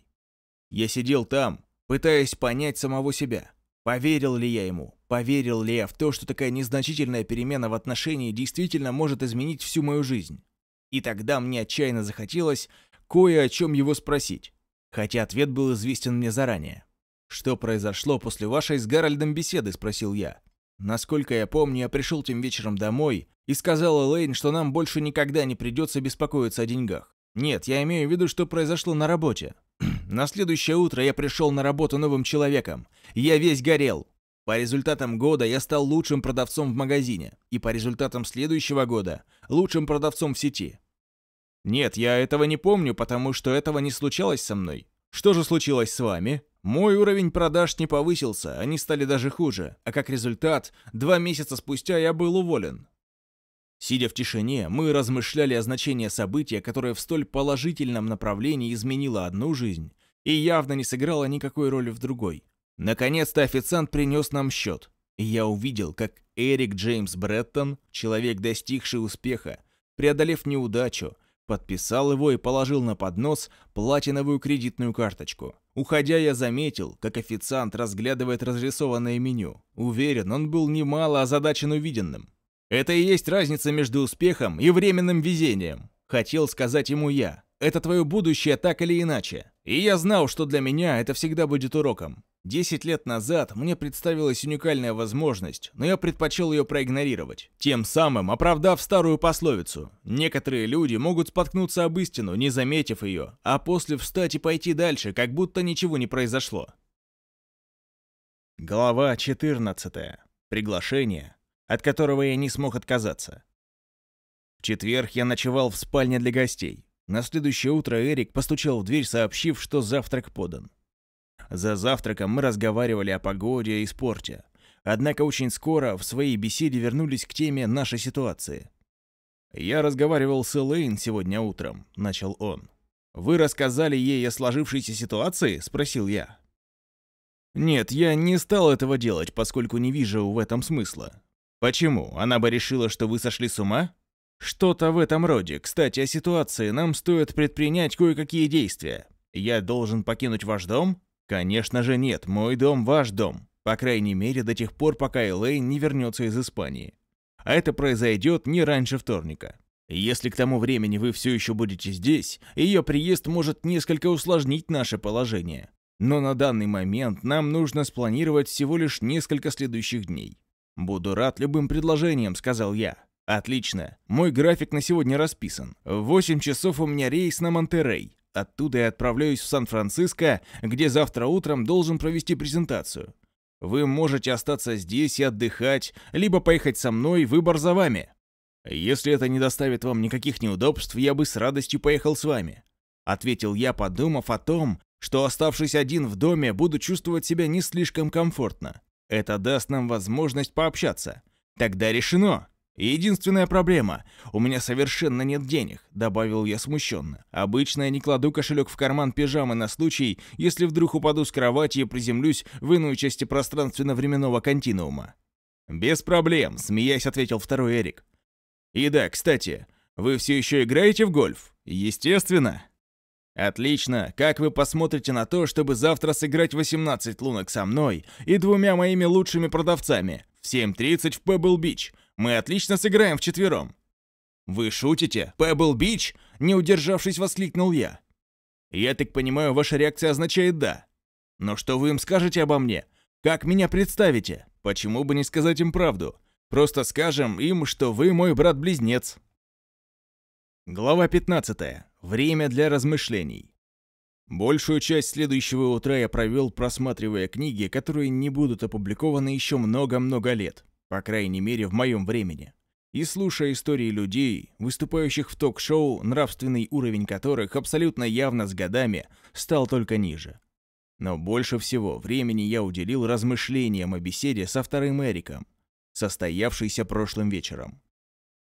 Я сидел там, пытаясь понять самого себя. Поверил ли я ему? Поверил ли я в то, что такая незначительная перемена в отношении действительно может изменить всю мою жизнь? И тогда мне отчаянно захотелось кое о чем его спросить, хотя ответ был известен мне заранее. «Что произошло после вашей с Гарольдом беседы?» – спросил я. Насколько я помню, я пришел тем вечером домой и сказал Элейн, что нам больше никогда не придется беспокоиться о деньгах. Нет, я имею в виду, что произошло на работе. На следующее утро я пришел на работу новым человеком. Я весь горел. По результатам года я стал лучшим продавцом в магазине. И по результатам следующего года – лучшим продавцом в сети. Нет, я этого не помню, потому что этого не случалось со мной. Что же случилось с вами? Мой уровень продаж не повысился, они стали даже хуже. А как результат, два месяца спустя я был уволен. Сидя в тишине, мы размышляли о значении события, которое в столь положительном направлении изменило одну жизнь и явно не сыграло никакой роли в другой. Наконец-то официант принес нам счет, и я увидел, как Эрик Джеймс Бреттон, человек, достигший успеха, преодолев неудачу, подписал его и положил на поднос платиновую кредитную карточку. Уходя, я заметил, как официант разглядывает разрисованное меню. Уверен, он был немало озадачен увиденным. Это и есть разница между успехом и временным везением. Хотел сказать ему я. Это твое будущее так или иначе. И я знал, что для меня это всегда будет уроком. Десять лет назад мне представилась уникальная возможность, но я предпочел ее проигнорировать. Тем самым оправдав старую пословицу. Некоторые люди могут споткнуться об истину, не заметив ее, а после встать и пойти дальше, как будто ничего не произошло. Глава 14. Приглашение от которого я не смог отказаться. В четверг я ночевал в спальне для гостей. На следующее утро Эрик постучал в дверь, сообщив, что завтрак подан. За завтраком мы разговаривали о погоде и спорте. Однако очень скоро в своей беседе вернулись к теме нашей ситуации. «Я разговаривал с Элейн сегодня утром», — начал он. «Вы рассказали ей о сложившейся ситуации?» — спросил я. «Нет, я не стал этого делать, поскольку не вижу в этом смысла. Почему? Она бы решила, что вы сошли с ума? Что-то в этом роде. Кстати, о ситуации нам стоит предпринять кое-какие действия. Я должен покинуть ваш дом? Конечно же нет, мой дом ваш дом. По крайней мере, до тех пор, пока Элейн не вернется из Испании. а это произойдет не раньше вторника. Если к тому времени вы все еще будете здесь, ее приезд может несколько усложнить наше положение. Но на данный момент нам нужно спланировать всего лишь несколько следующих дней. «Буду рад любым предложениям», — сказал я. «Отлично. Мой график на сегодня расписан. В 8 часов у меня рейс на Монтерей. Оттуда я отправляюсь в Сан-Франциско, где завтра утром должен провести презентацию. Вы можете остаться здесь и отдыхать, либо поехать со мной, выбор за вами. Если это не доставит вам никаких неудобств, я бы с радостью поехал с вами», — ответил я, подумав о том, что, оставшись один в доме, буду чувствовать себя не слишком комфортно. Это даст нам возможность пообщаться. Тогда решено. Единственная проблема — у меня совершенно нет денег, добавил я смущенно. Обычно я не кладу кошелек в карман пижамы на случай, если вдруг упаду с кровати и приземлюсь в иную части пространственно-временного континуума. «Без проблем», — смеясь ответил второй Эрик. «И да, кстати, вы все еще играете в гольф?» «Естественно». Отлично. Как вы посмотрите на то, чтобы завтра сыграть 18 лунок со мной и двумя моими лучшими продавцами в 7.30 в Beach? Мы отлично сыграем вчетвером. Вы шутите? Pebble Beach? Не удержавшись, воскликнул я. Я так понимаю, ваша реакция означает «да». Но что вы им скажете обо мне? Как меня представите? Почему бы не сказать им правду? Просто скажем им, что вы мой брат-близнец. Глава 15. Время для размышлений. Большую часть следующего утра я провел, просматривая книги, которые не будут опубликованы еще много-много лет, по крайней мере в моем времени, и слушая истории людей, выступающих в ток-шоу, нравственный уровень которых абсолютно явно с годами стал только ниже. Но больше всего времени я уделил размышлениям о беседе со вторым Эриком, состоявшейся прошлым вечером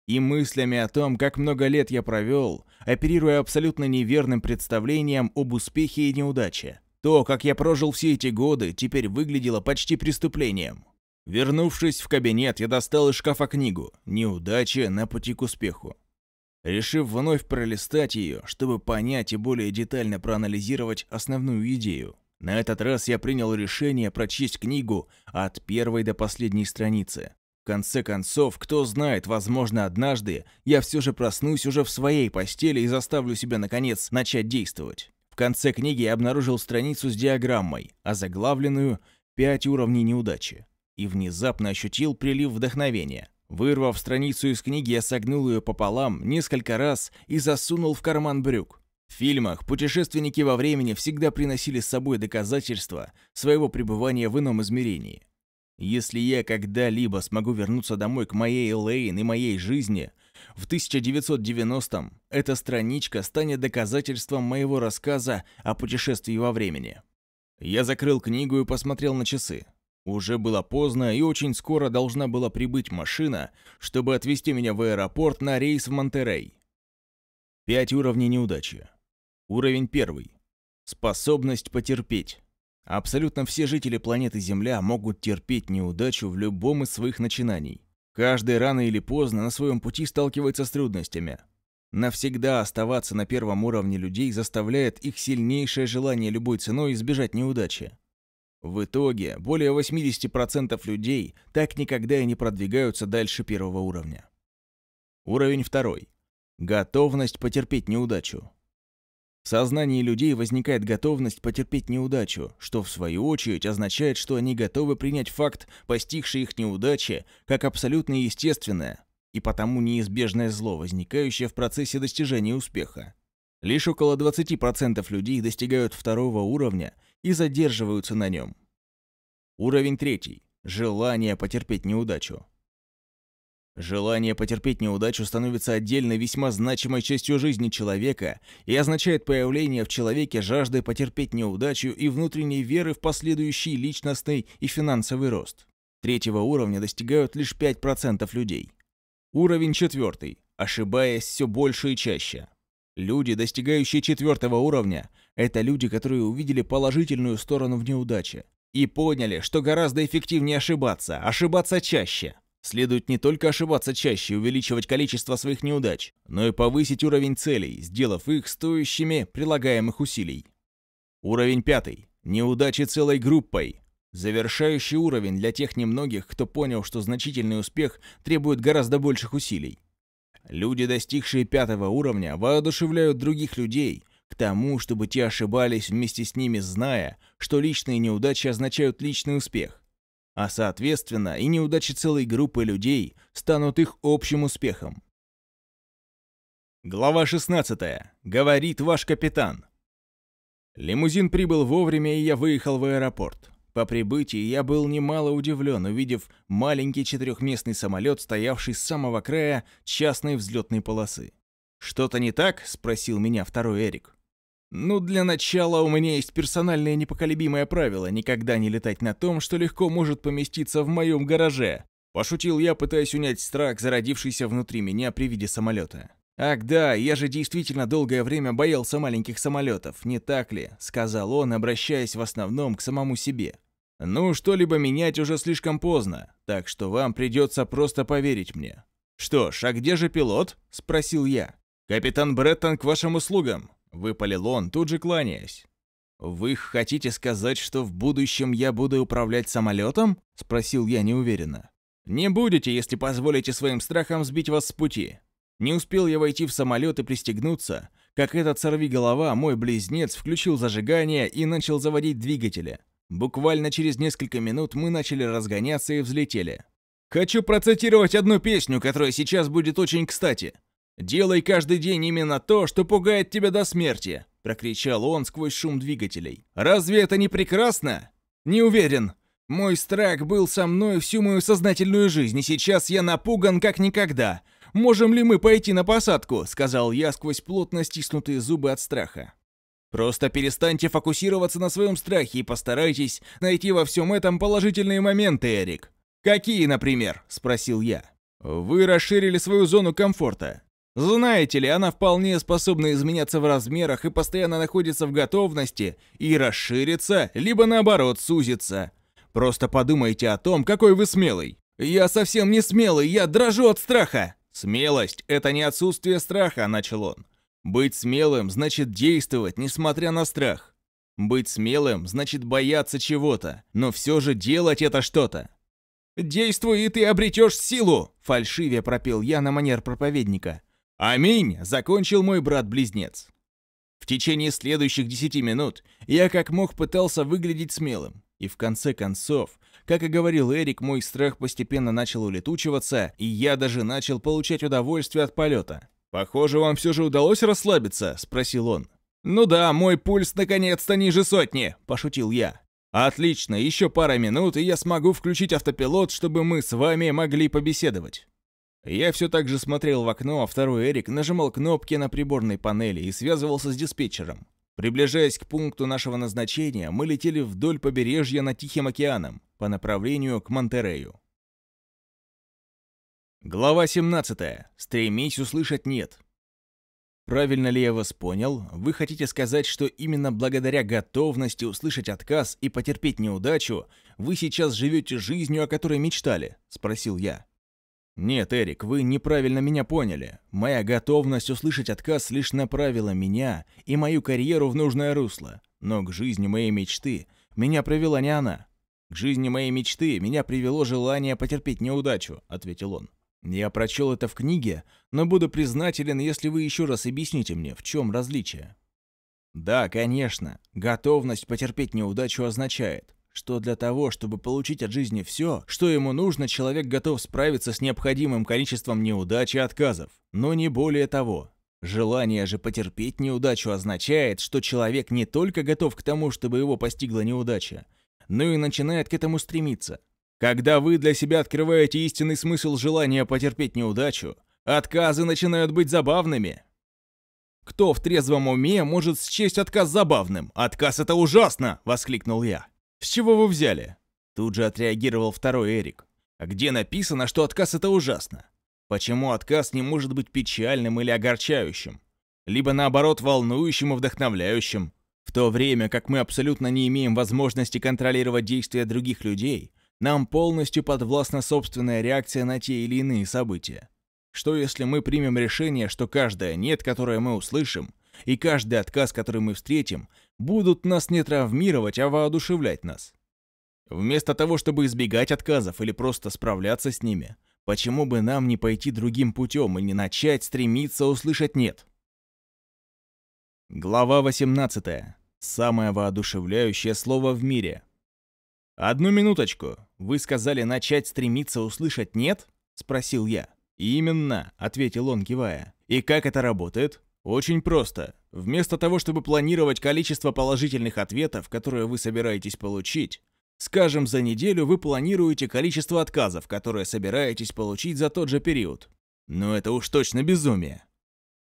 и мыслями о том, как много лет я провел, оперируя абсолютно неверным представлением об успехе и неудаче. То, как я прожил все эти годы, теперь выглядело почти преступлением. Вернувшись в кабинет, я достал из шкафа книгу «Неудача на пути к успеху». Решив вновь пролистать ее, чтобы понять и более детально проанализировать основную идею. На этот раз я принял решение прочесть книгу от первой до последней страницы. В конце концов, кто знает, возможно, однажды я все же проснусь уже в своей постели и заставлю себя, наконец, начать действовать. В конце книги я обнаружил страницу с диаграммой, озаглавленную «Пять уровней неудачи» и внезапно ощутил прилив вдохновения. Вырвав страницу из книги, я согнул ее пополам несколько раз и засунул в карман брюк. В фильмах путешественники во времени всегда приносили с собой доказательства своего пребывания в ином измерении. Если я когда-либо смогу вернуться домой к моей Лейн и моей жизни, в 1990-м эта страничка станет доказательством моего рассказа о путешествии во времени. Я закрыл книгу и посмотрел на часы. Уже было поздно, и очень скоро должна была прибыть машина, чтобы отвезти меня в аэропорт на рейс в Монтерей. Пять уровней неудачи. Уровень первый. Способность потерпеть. Абсолютно все жители планеты Земля могут терпеть неудачу в любом из своих начинаний. Каждый рано или поздно на своем пути сталкивается с трудностями. Навсегда оставаться на первом уровне людей заставляет их сильнейшее желание любой ценой избежать неудачи. В итоге, более 80% людей так никогда и не продвигаются дальше первого уровня. Уровень второй. Готовность потерпеть неудачу. В сознании людей возникает готовность потерпеть неудачу, что в свою очередь означает, что они готовы принять факт постигшей их неудачи как абсолютно естественное и потому неизбежное зло, возникающее в процессе достижения успеха. Лишь около 20% людей достигают второго уровня и задерживаются на нем. Уровень третий. Желание потерпеть неудачу. Желание потерпеть неудачу становится отдельной весьма значимой частью жизни человека и означает появление в человеке жажды потерпеть неудачу и внутренней веры в последующий личностный и финансовый рост. Третьего уровня достигают лишь 5% людей. Уровень четвертый, ошибаясь все больше и чаще. Люди, достигающие четвертого уровня, это люди, которые увидели положительную сторону в неудаче и поняли, что гораздо эффективнее ошибаться, ошибаться чаще. Следует не только ошибаться чаще и увеличивать количество своих неудач, но и повысить уровень целей, сделав их стоящими прилагаемых усилий. Уровень пятый. Неудачи целой группой. Завершающий уровень для тех немногих, кто понял, что значительный успех требует гораздо больших усилий. Люди, достигшие пятого уровня, воодушевляют других людей к тому, чтобы те ошибались вместе с ними, зная, что личные неудачи означают личный успех. А соответственно, и неудачи целой группы людей станут их общим успехом. Глава 16. Говорит ваш капитан. Лимузин прибыл вовремя, и я выехал в аэропорт. По прибытии я был немало удивлен, увидев маленький четырехместный самолет, стоявший с самого края частной взлетной полосы. «Что-то не так?» — спросил меня второй Эрик. «Ну, для начала у меня есть персональное непоколебимое правило никогда не летать на том, что легко может поместиться в моем гараже», — пошутил я, пытаясь унять страх, зародившийся внутри меня при виде самолета. «Ах да, я же действительно долгое время боялся маленьких самолетов, не так ли?» — сказал он, обращаясь в основном к самому себе. «Ну, что-либо менять уже слишком поздно, так что вам придется просто поверить мне». «Что ж, а где же пилот?» — спросил я. «Капитан Бреттон к вашим услугам», — выпалил он, тут же кланяясь. «Вы хотите сказать, что в будущем я буду управлять самолетом?» — спросил я неуверенно. «Не будете, если позволите своим страхам сбить вас с пути. Не успел я войти в самолет и пристегнуться, как этот сорвиголова, мой близнец, включил зажигание и начал заводить двигатели. Буквально через несколько минут мы начали разгоняться и взлетели. Хочу процитировать одну песню, которая сейчас будет очень кстати. «Делай каждый день именно то, что пугает тебя до смерти», — прокричал он сквозь шум двигателей. «Разве это не прекрасно?» «Не уверен. Мой страх был со мной всю мою сознательную жизнь, и сейчас я напуган как никогда. «Можем ли мы пойти на посадку?» — сказал я сквозь плотно стиснутые зубы от страха. «Просто перестаньте фокусироваться на своем страхе и постарайтесь найти во всем этом положительные моменты, Эрик». «Какие, например?» — спросил я. «Вы расширили свою зону комфорта. Знаете ли, она вполне способна изменяться в размерах и постоянно находится в готовности и расшириться, либо наоборот сузиться. Просто подумайте о том, какой вы смелый. Я совсем не смелый, я дрожу от страха!» «Смелость — это не отсутствие страха», — начал он. «Быть смелым значит действовать, несмотря на страх. Быть смелым значит бояться чего-то, но все же делать это что-то». «Действуй, и ты обретешь силу!» — фальшивее пропел я на манер проповедника. «Аминь!» — закончил мой брат-близнец. В течение следующих десяти минут я как мог пытался выглядеть смелым, и в конце концов как и говорил Эрик, мой страх постепенно начал улетучиваться, и я даже начал получать удовольствие от полета. «Похоже, вам все же удалось расслабиться?» – спросил он. «Ну да, мой пульс наконец-то ниже сотни», – пошутил я. «Отлично, еще пара минут, и я смогу включить автопилот, чтобы мы с вами могли побеседовать». Я все так же смотрел в окно, а второй Эрик нажимал кнопки на приборной панели и связывался с диспетчером. Приближаясь к пункту нашего назначения, мы летели вдоль побережья над Тихим океаном по направлению к Монтерею. Глава 17. Стремись услышать «нет». Правильно ли я вас понял? Вы хотите сказать, что именно благодаря готовности услышать отказ и потерпеть неудачу вы сейчас живете жизнью, о которой мечтали? Спросил я. Нет, Эрик, вы неправильно меня поняли. Моя готовность услышать отказ лишь направила меня и мою карьеру в нужное русло. Но к жизни моей мечты меня привела не она. «К жизни моей мечты меня привело желание потерпеть неудачу», — ответил он. «Я прочел это в книге, но буду признателен, если вы еще раз объясните мне, в чем различие». «Да, конечно. Готовность потерпеть неудачу означает, что для того, чтобы получить от жизни все, что ему нужно, человек готов справиться с необходимым количеством неудач и отказов, но не более того. Желание же потерпеть неудачу означает, что человек не только готов к тому, чтобы его постигла неудача, но и начинает к этому стремиться. Когда вы для себя открываете истинный смысл желания потерпеть неудачу, отказы начинают быть забавными. Кто в трезвом уме может счесть отказ забавным? Отказ это ужасно! воскликнул я. С чего вы взяли? Тут же отреагировал второй Эрик. А где написано, что отказ это ужасно? Почему отказ не может быть печальным или огорчающим? Либо наоборот волнующим и вдохновляющим? В то время как мы абсолютно не имеем возможности контролировать действия других людей, нам полностью подвластна собственная реакция на те или иные события. Что если мы примем решение, что каждое «нет», которое мы услышим, и каждый отказ, который мы встретим, будут нас не травмировать, а воодушевлять нас? Вместо того, чтобы избегать отказов или просто справляться с ними, почему бы нам не пойти другим путем и не начать стремиться услышать «нет»? Глава 18. Самое воодушевляющее слово в мире. «Одну минуточку. Вы сказали начать стремиться услышать «нет»?» — спросил я. «Именно», — ответил он, кивая. «И как это работает?» «Очень просто. Вместо того, чтобы планировать количество положительных ответов, которые вы собираетесь получить, скажем, за неделю вы планируете количество отказов, которые собираетесь получить за тот же период. Но это уж точно безумие.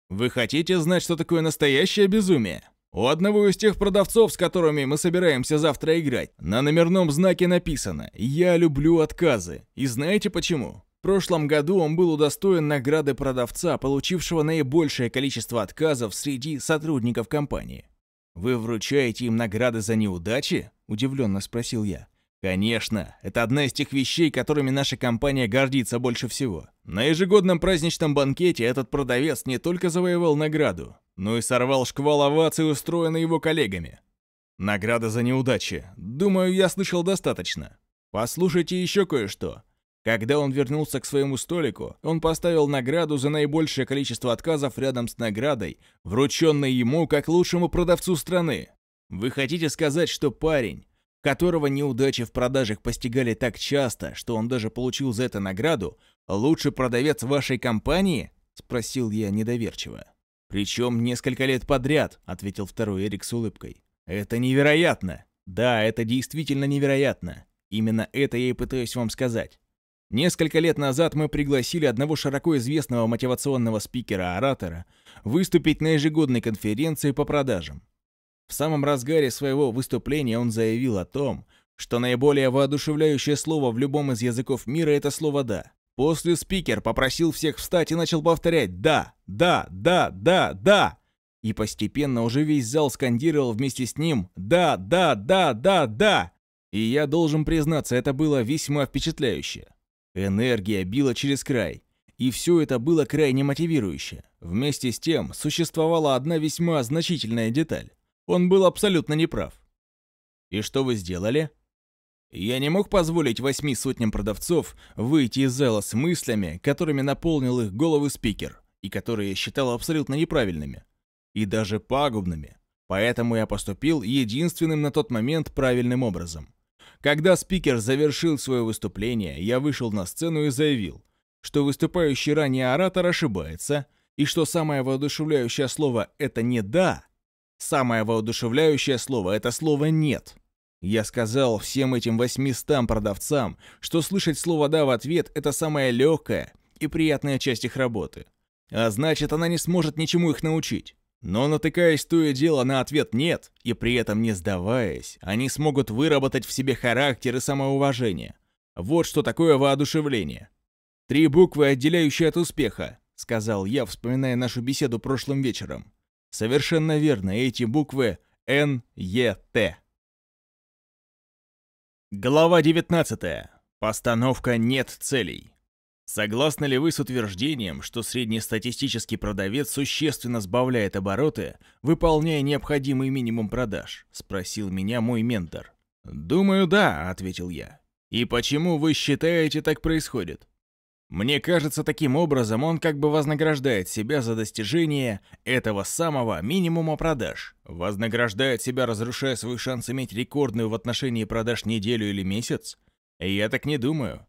Вы хотите знать, что такое настоящее безумие? У одного из тех продавцов, с которыми мы собираемся завтра играть, на номерном знаке написано «Я люблю отказы». И знаете почему? В прошлом году он был удостоен награды продавца, получившего наибольшее количество отказов среди сотрудников компании. «Вы вручаете им награды за неудачи?» – удивленно спросил я. Конечно, это одна из тех вещей, которыми наша компания гордится больше всего. На ежегодном праздничном банкете этот продавец не только завоевал награду, но и сорвал шквал оваций, устроенный его коллегами. Награда за неудачи. Думаю, я слышал достаточно. Послушайте еще кое-что. Когда он вернулся к своему столику, он поставил награду за наибольшее количество отказов рядом с наградой, врученной ему как лучшему продавцу страны. Вы хотите сказать, что парень, которого неудачи в продажах постигали так часто, что он даже получил за это награду, лучший продавец вашей компании?» — спросил я недоверчиво. «Причем несколько лет подряд», — ответил второй Эрик с улыбкой. «Это невероятно! Да, это действительно невероятно. Именно это я и пытаюсь вам сказать. Несколько лет назад мы пригласили одного широко известного мотивационного спикера-оратора выступить на ежегодной конференции по продажам. В самом разгаре своего выступления он заявил о том, что наиболее воодушевляющее слово в любом из языков мира — это слово «да». После спикер попросил всех встать и начал повторять «да, да, да, да, да». И постепенно уже весь зал скандировал вместе с ним «да, да, да, да, да». И я должен признаться, это было весьма впечатляюще. Энергия била через край. И все это было крайне мотивирующе. Вместе с тем существовала одна весьма значительная деталь. Он был абсолютно неправ. И что вы сделали? Я не мог позволить восьми сотням продавцов выйти из зала с мыслями, которыми наполнил их головы спикер, и которые я считал абсолютно неправильными. И даже пагубными. Поэтому я поступил единственным на тот момент правильным образом. Когда спикер завершил свое выступление, я вышел на сцену и заявил, что выступающий ранее оратор ошибается, и что самое воодушевляющее слово «это не «да», Самое воодушевляющее слово — это слово «нет». Я сказал всем этим 800 продавцам, что слышать слово «да» в ответ — это самая легкая и приятная часть их работы. А значит, она не сможет ничему их научить. Но натыкаясь то и дело на ответ «нет», и при этом не сдаваясь, они смогут выработать в себе характер и самоуважение. Вот что такое воодушевление. «Три буквы, отделяющие от успеха», — сказал я, вспоминая нашу беседу прошлым вечером. Совершенно верно, эти буквы Н, Е, Т. Глава 19. Постановка «нет целей». Согласны ли вы с утверждением, что среднестатистический продавец существенно сбавляет обороты, выполняя необходимый минимум продаж? Спросил меня мой ментор. «Думаю, да», — ответил я. «И почему вы считаете так происходит?» Мне кажется, таким образом он как бы вознаграждает себя за достижение этого самого минимума продаж. Вознаграждает себя, разрушая свой шанс иметь рекордную в отношении продаж неделю или месяц? Я так не думаю.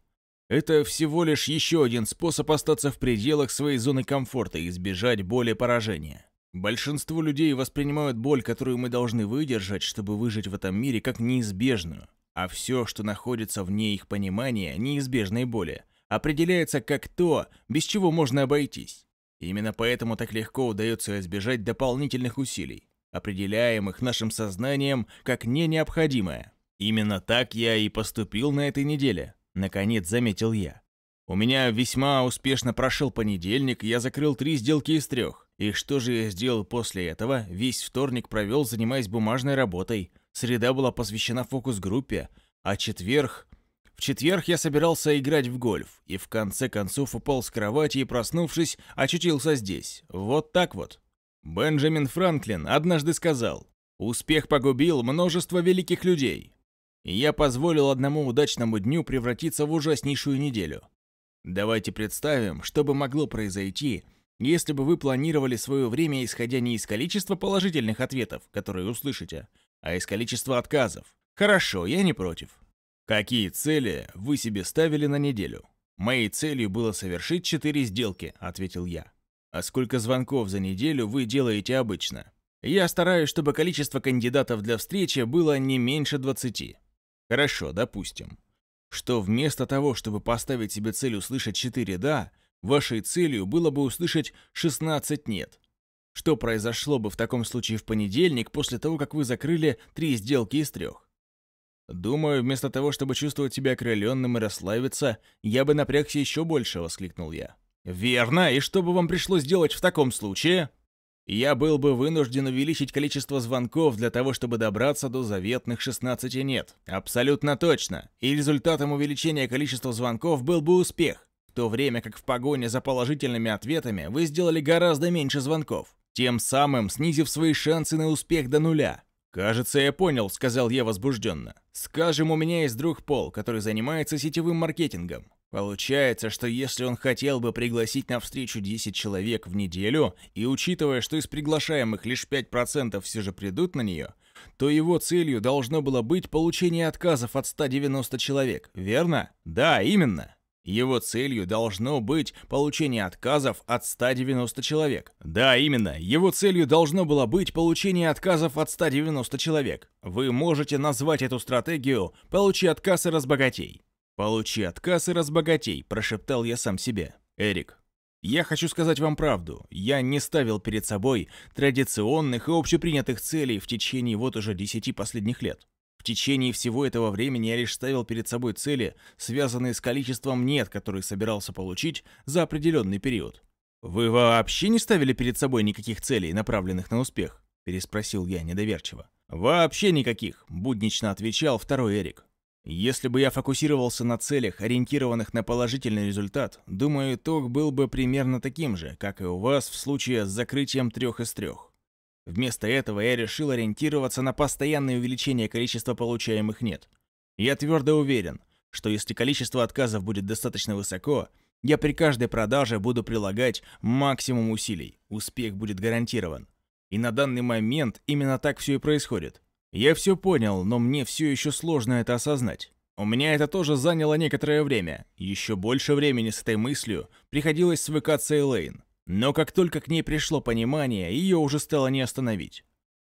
Это всего лишь еще один способ остаться в пределах своей зоны комфорта и избежать боли поражения. Большинство людей воспринимают боль, которую мы должны выдержать, чтобы выжить в этом мире, как неизбежную. А все, что находится вне их понимания, неизбежной боли – определяется как то, без чего можно обойтись. Именно поэтому так легко удается избежать дополнительных усилий, определяемых нашим сознанием как не необходимое. Именно так я и поступил на этой неделе, наконец заметил я. У меня весьма успешно прошел понедельник, я закрыл три сделки из трех. И что же я сделал после этого? Весь вторник провел, занимаясь бумажной работой. Среда была посвящена фокус-группе, а четверг в четверг я собирался играть в гольф, и в конце концов упал с кровати и, проснувшись, очутился здесь. Вот так вот. Бенджамин Франклин однажды сказал, «Успех погубил множество великих людей». И я позволил одному удачному дню превратиться в ужаснейшую неделю. Давайте представим, что бы могло произойти, если бы вы планировали свое время, исходя не из количества положительных ответов, которые услышите, а из количества отказов. Хорошо, я не против. Какие цели вы себе ставили на неделю? Моей целью было совершить четыре сделки, ответил я. А сколько звонков за неделю вы делаете обычно? Я стараюсь, чтобы количество кандидатов для встречи было не меньше 20. Хорошо, допустим. Что вместо того, чтобы поставить себе цель услышать 4 «да», вашей целью было бы услышать 16 «нет». Что произошло бы в таком случае в понедельник после того, как вы закрыли три сделки из трех? Думаю, вместо того, чтобы чувствовать себя окрыленным и расслабиться, я бы напрягся еще больше, воскликнул я. Верно, и что бы вам пришлось делать в таком случае? Я был бы вынужден увеличить количество звонков для того, чтобы добраться до заветных 16 нет. Абсолютно точно. И результатом увеличения количества звонков был бы успех. В то время как в погоне за положительными ответами вы сделали гораздо меньше звонков, тем самым снизив свои шансы на успех до нуля. «Кажется, я понял», — сказал я возбужденно. «Скажем, у меня есть друг Пол, который занимается сетевым маркетингом. Получается, что если он хотел бы пригласить на встречу 10 человек в неделю, и учитывая, что из приглашаемых лишь 5% все же придут на нее, то его целью должно было быть получение отказов от 190 человек, верно? Да, именно. Его целью должно быть получение отказов от 190 человек. Да, именно. Его целью должно было быть получение отказов от 190 человек. Вы можете назвать эту стратегию «получи отказ и разбогатей». «Получи отказ и разбогатей», – прошептал я сам себе. «Эрик, я хочу сказать вам правду. Я не ставил перед собой традиционных и общепринятых целей в течение вот уже десяти последних лет. В течение всего этого времени я лишь ставил перед собой цели, связанные с количеством «нет», которые собирался получить за определенный период. «Вы вообще не ставили перед собой никаких целей, направленных на успех?» – переспросил я недоверчиво. «Вообще никаких», – буднично отвечал второй Эрик. «Если бы я фокусировался на целях, ориентированных на положительный результат, думаю, итог был бы примерно таким же, как и у вас в случае с закрытием трех из трех. Вместо этого я решил ориентироваться на постоянное увеличение количества получаемых «нет». Я твердо уверен, что если количество отказов будет достаточно высоко, я при каждой продаже буду прилагать максимум усилий, успех будет гарантирован. И на данный момент именно так все и происходит. Я все понял, но мне все еще сложно это осознать. У меня это тоже заняло некоторое время. Еще больше времени с этой мыслью приходилось свыкаться Элейн. Но как только к ней пришло понимание, ее уже стало не остановить.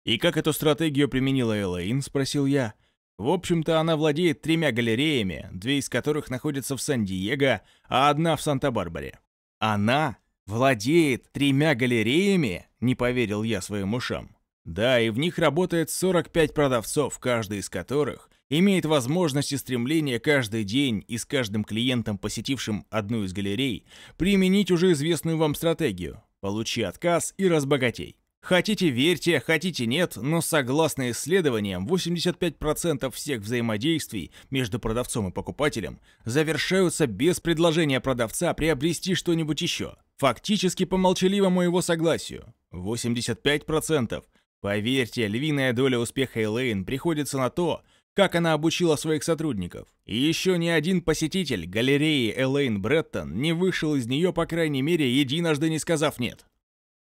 «И как эту стратегию применила Элэйн?» – спросил я. В общем-то, она владеет тремя галереями, две из которых находятся в Сан-Диего, а одна в Санта-Барбаре. «Она владеет тремя галереями?» – не поверил я своим ушам. Да, и в них работает 45 продавцов, каждый из которых имеет возможность и стремление каждый день и с каждым клиентом, посетившим одну из галерей, применить уже известную вам стратегию «получи отказ и разбогатей». Хотите верьте, хотите нет, но согласно исследованиям, 85% всех взаимодействий между продавцом и покупателем завершаются без предложения продавца приобрести что-нибудь еще. Фактически по молчаливому его согласию. 85%. Поверьте, львиная доля успеха Элейн приходится на то, как она обучила своих сотрудников. И еще ни один посетитель галереи Элейн Бреттон не вышел из нее, по крайней мере, единожды не сказав «нет».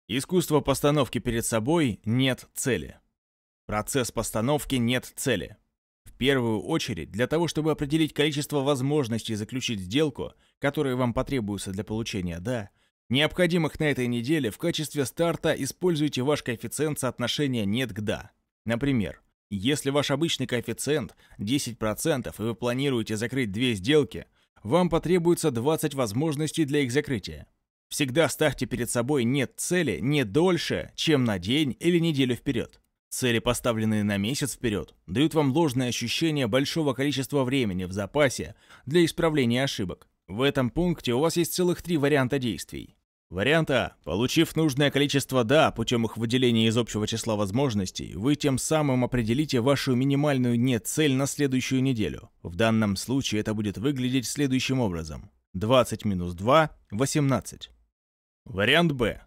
Искусство постановки перед собой нет цели. Процесс постановки нет цели. В первую очередь, для того, чтобы определить количество возможностей заключить сделку, которые вам потребуются для получения «да», необходимых на этой неделе, в качестве старта используйте ваш коэффициент соотношения «нет» к «да». Например, если ваш обычный коэффициент 10% и вы планируете закрыть две сделки, вам потребуется 20 возможностей для их закрытия. Всегда ставьте перед собой нет цели не дольше, чем на день или неделю вперед. Цели, поставленные на месяц вперед, дают вам ложное ощущение большого количества времени в запасе для исправления ошибок. В этом пункте у вас есть целых три варианта действий. Вариант А. Получив нужное количество «да» путем их выделения из общего числа возможностей, вы тем самым определите вашу минимальную «нет» цель на следующую неделю. В данном случае это будет выглядеть следующим образом. 20 минус 2 – 18. Вариант Б.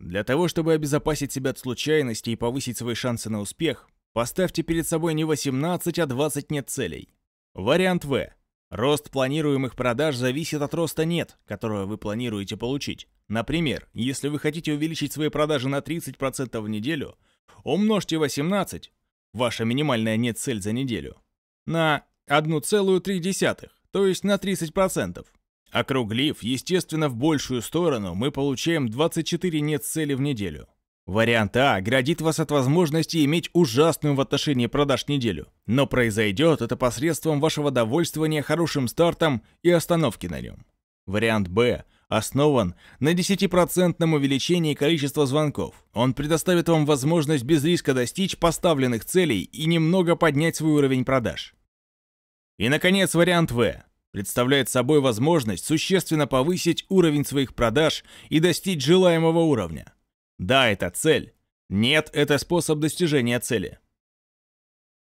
Для того, чтобы обезопасить себя от случайностей и повысить свои шансы на успех, Поставьте перед собой не 18, а 20 нет целей. Вариант В. Рост планируемых продаж зависит от роста нет, которого вы планируете получить. Например, если вы хотите увеличить свои продажи на 30% в неделю, умножьте 18, ваша минимальная нет цель за неделю, на 1,3, то есть на 30%. Округлив, естественно, в большую сторону, мы получаем 24 нет цели в неделю. Вариант А градит вас от возможности иметь ужасную в отношении продаж неделю, но произойдет это посредством вашего довольствования хорошим стартом и остановки на нем. Вариант Б основан на 10% увеличении количества звонков. Он предоставит вам возможность без риска достичь поставленных целей и немного поднять свой уровень продаж. И, наконец, вариант В представляет собой возможность существенно повысить уровень своих продаж и достичь желаемого уровня. Да, это цель. Нет, это способ достижения цели.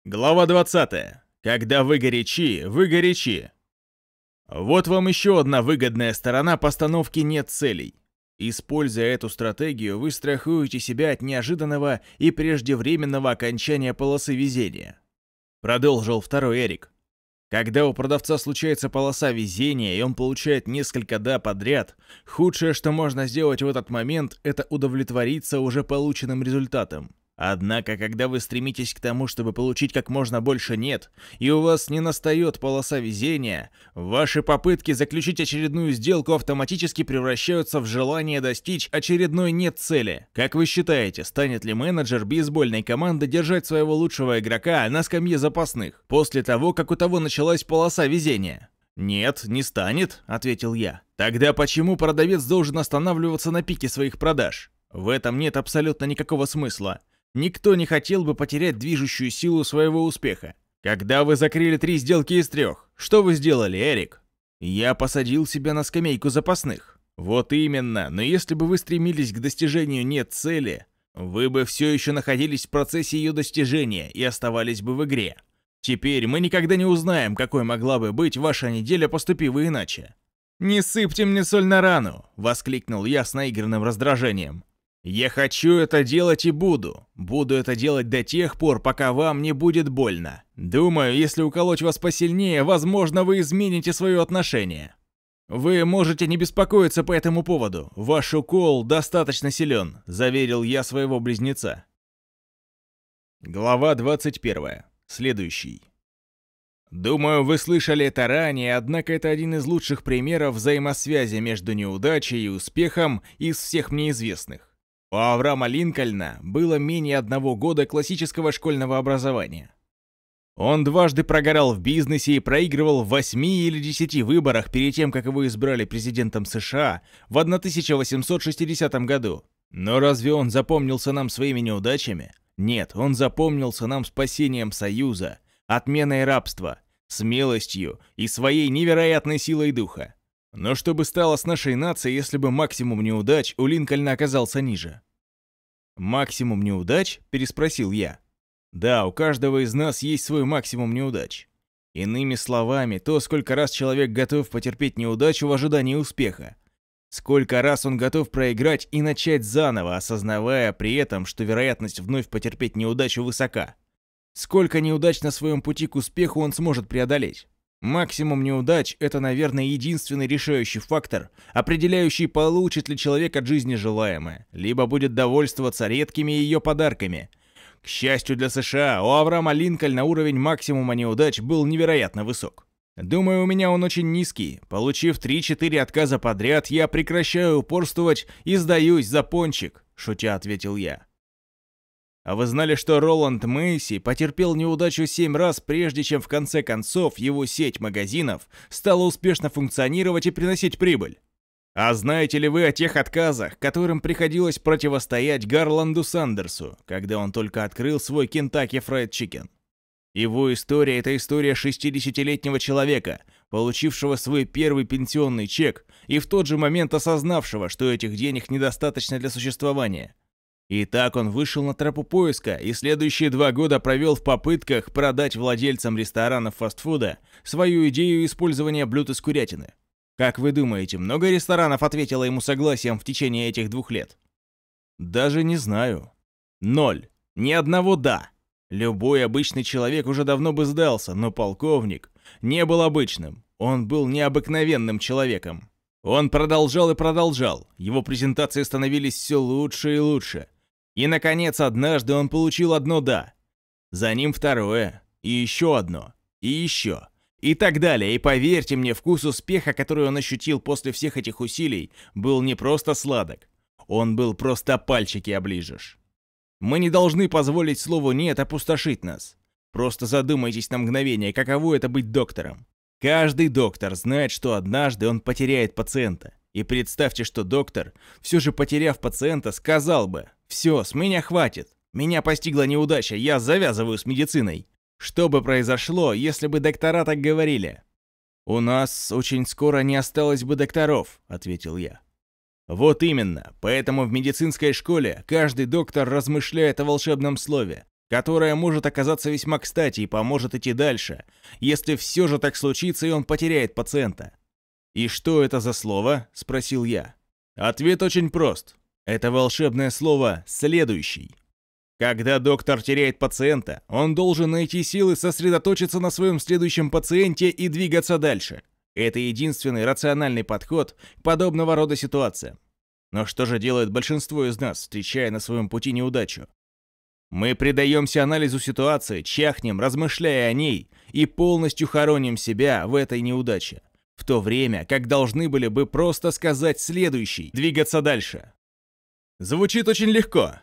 Глава 20. Когда вы горячи, вы горячи. Вот вам еще одна выгодная сторона постановки «нет целей». Используя эту стратегию, вы страхуете себя от неожиданного и преждевременного окончания полосы везения. Продолжил второй Эрик. Когда у продавца случается полоса везения, и он получает несколько «да» подряд, худшее, что можно сделать в этот момент, это удовлетвориться уже полученным результатом. Однако, когда вы стремитесь к тому, чтобы получить как можно больше «нет», и у вас не настает полоса везения, ваши попытки заключить очередную сделку автоматически превращаются в желание достичь очередной «нет» цели. Как вы считаете, станет ли менеджер бейсбольной команды держать своего лучшего игрока на скамье запасных, после того, как у того началась полоса везения? «Нет, не станет», — ответил я. «Тогда почему продавец должен останавливаться на пике своих продаж? В этом нет абсолютно никакого смысла. Никто не хотел бы потерять движущую силу своего успеха. Когда вы закрыли три сделки из трех, что вы сделали, Эрик? Я посадил себя на скамейку запасных. Вот именно, но если бы вы стремились к достижению нет цели, вы бы все еще находились в процессе ее достижения и оставались бы в игре. Теперь мы никогда не узнаем, какой могла бы быть ваша неделя, поступив иначе. «Не сыпьте мне соль на рану!» — воскликнул я с наигранным раздражением. Я хочу это делать и буду. Буду это делать до тех пор, пока вам не будет больно. Думаю, если уколоть вас посильнее, возможно, вы измените свое отношение. Вы можете не беспокоиться по этому поводу. Ваш укол достаточно силен, заверил я своего близнеца. Глава 21. Следующий. Думаю, вы слышали это ранее, однако это один из лучших примеров взаимосвязи между неудачей и успехом из всех мне известных. У Авраама Линкольна было менее одного года классического школьного образования. Он дважды прогорал в бизнесе и проигрывал в восьми или десяти выборах перед тем, как его избрали президентом США в 1860 году. Но разве он запомнился нам своими неудачами? Нет, он запомнился нам спасением Союза, отменой рабства, смелостью и своей невероятной силой духа. Но что бы стало с нашей нацией, если бы максимум неудач у Линкольна оказался ниже? «Максимум неудач?» – переспросил я. «Да, у каждого из нас есть свой максимум неудач. Иными словами, то, сколько раз человек готов потерпеть неудачу в ожидании успеха. Сколько раз он готов проиграть и начать заново, осознавая при этом, что вероятность вновь потерпеть неудачу высока. Сколько неудач на своем пути к успеху он сможет преодолеть. Максимум неудач – это, наверное, единственный решающий фактор, определяющий, получит ли человек от жизни желаемое, либо будет довольствоваться редкими ее подарками. К счастью для США, у Авраама Линкольна уровень максимума неудач был невероятно высок. Думаю, у меня он очень низкий. Получив 3-4 отказа подряд, я прекращаю упорствовать и сдаюсь за пончик, шутя ответил я. А вы знали, что Роланд Мэйси потерпел неудачу семь раз, прежде чем в конце концов его сеть магазинов стала успешно функционировать и приносить прибыль? А знаете ли вы о тех отказах, которым приходилось противостоять Гарланду Сандерсу, когда он только открыл свой Kentucky Fried Chicken? Его история – это история 60-летнего человека, получившего свой первый пенсионный чек и в тот же момент осознавшего, что этих денег недостаточно для существования – и так он вышел на тропу поиска и следующие два года провел в попытках продать владельцам ресторанов фастфуда свою идею использования блюд из курятины. Как вы думаете, много ресторанов ответило ему согласием в течение этих двух лет? Даже не знаю. Ноль. Ни одного «да». Любой обычный человек уже давно бы сдался, но полковник не был обычным. Он был необыкновенным человеком. Он продолжал и продолжал. Его презентации становились все лучше и лучше. И, наконец, однажды он получил одно «да». За ним второе. И еще одно. И еще. И так далее. И поверьте мне, вкус успеха, который он ощутил после всех этих усилий, был не просто сладок. Он был просто пальчики оближешь. Мы не должны позволить слову «нет» опустошить нас. Просто задумайтесь на мгновение, каково это быть доктором. Каждый доктор знает, что однажды он потеряет пациента. И представьте, что доктор, все же потеряв пациента, сказал бы «Все, с меня хватит. Меня постигла неудача, я завязываю с медициной». Что бы произошло, если бы доктора так говорили? «У нас очень скоро не осталось бы докторов», — ответил я. Вот именно, поэтому в медицинской школе каждый доктор размышляет о волшебном слове, которое может оказаться весьма кстати и поможет идти дальше, если все же так случится и он потеряет пациента. «И что это за слово?» – спросил я. Ответ очень прост. Это волшебное слово «следующий». Когда доктор теряет пациента, он должен найти силы сосредоточиться на своем следующем пациенте и двигаться дальше. Это единственный рациональный подход к подобного рода ситуациям. Но что же делает большинство из нас, встречая на своем пути неудачу? Мы предаемся анализу ситуации, чахнем, размышляя о ней, и полностью хороним себя в этой неудаче. В то время, как должны были бы просто сказать следующий, двигаться дальше. Звучит очень легко.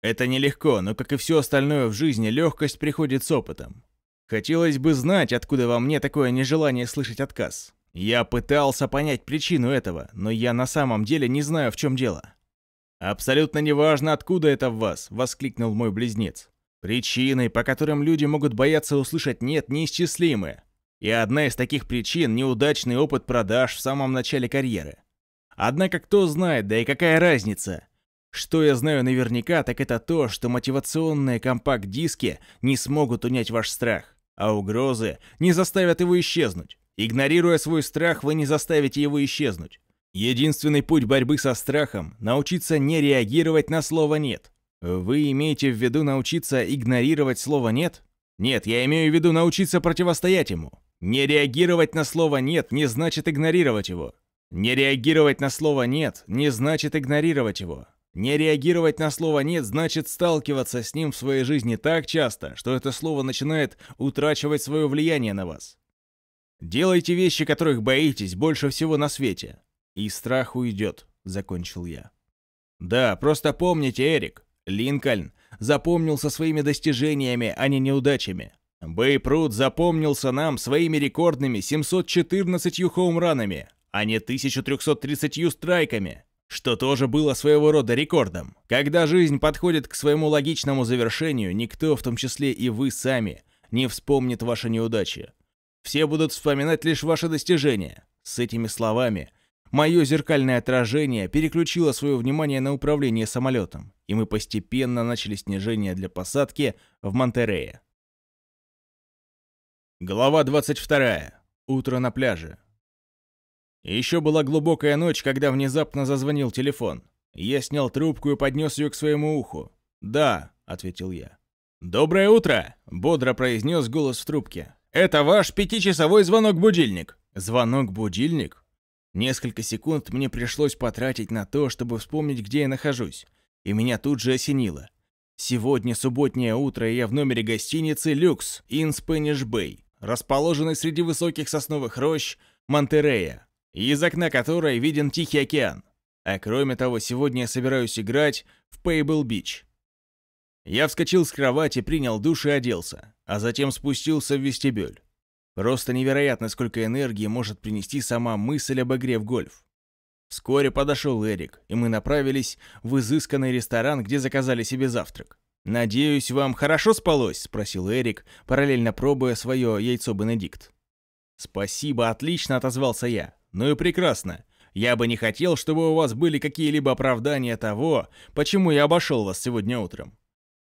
Это нелегко, но как и все остальное в жизни, легкость приходит с опытом. Хотелось бы знать, откуда во мне такое нежелание слышать отказ. Я пытался понять причину этого, но я на самом деле не знаю, в чем дело. «Абсолютно неважно, откуда это в вас!» — воскликнул мой близнец. «Причины, по которым люди могут бояться услышать «нет», неисчислимы. И одна из таких причин — неудачный опыт продаж в самом начале карьеры. Однако кто знает, да и какая разница? Что я знаю наверняка, так это то, что мотивационные компакт-диски не смогут унять ваш страх, а угрозы не заставят его исчезнуть. Игнорируя свой страх, вы не заставите его исчезнуть. Единственный путь борьбы со страхом – научиться не реагировать на слово «нет». Вы имеете в виду научиться игнорировать слово «нет»? Нет, я имею в виду научиться противостоять ему. Не реагировать на слово «нет» не значит игнорировать его. Не реагировать на слово «нет» не значит игнорировать его. Не реагировать на слово «нет» значит сталкиваться с ним в своей жизни так часто, что это слово начинает утрачивать свое влияние на вас. Делайте вещи, которых боитесь больше всего на свете. И страх уйдет, закончил я. Да, просто помните, Эрик, Линкольн запомнился своими достижениями, а не неудачами. Бейпрут запомнился нам своими рекордными 714 хоумранами, а не 1330 страйками, что тоже было своего рода рекордом. Когда жизнь подходит к своему логичному завершению, никто, в том числе и вы сами, не вспомнит ваши неудачи. Все будут вспоминать лишь ваши достижения. С этими словами Мое зеркальное отражение переключило свое внимание на управление самолетом, и мы постепенно начали снижение для посадки в Монтерее. Глава 22. Утро на пляже. Еще была глубокая ночь, когда внезапно зазвонил телефон. Я снял трубку и поднес ее к своему уху. «Да», — ответил я. «Доброе утро!» — бодро произнес голос в трубке. «Это ваш пятичасовой звонок-будильник». «Звонок-будильник? Несколько секунд мне пришлось потратить на то, чтобы вспомнить, где я нахожусь, и меня тут же осенило. Сегодня субботнее утро, и я в номере гостиницы «Люкс» in Spanish Bay, расположенной среди высоких сосновых рощ Монтерея, из окна которой виден Тихий океан. А кроме того, сегодня я собираюсь играть в Payble Beach. Я вскочил с кровати, принял душ и оделся, а затем спустился в вестибюль. Просто невероятно, сколько энергии может принести сама мысль об игре в гольф. Вскоре подошел Эрик, и мы направились в изысканный ресторан, где заказали себе завтрак. «Надеюсь, вам хорошо спалось?» – спросил Эрик, параллельно пробуя свое яйцо Бенедикт. «Спасибо, отлично», – отозвался я. «Ну и прекрасно. Я бы не хотел, чтобы у вас были какие-либо оправдания того, почему я обошел вас сегодня утром».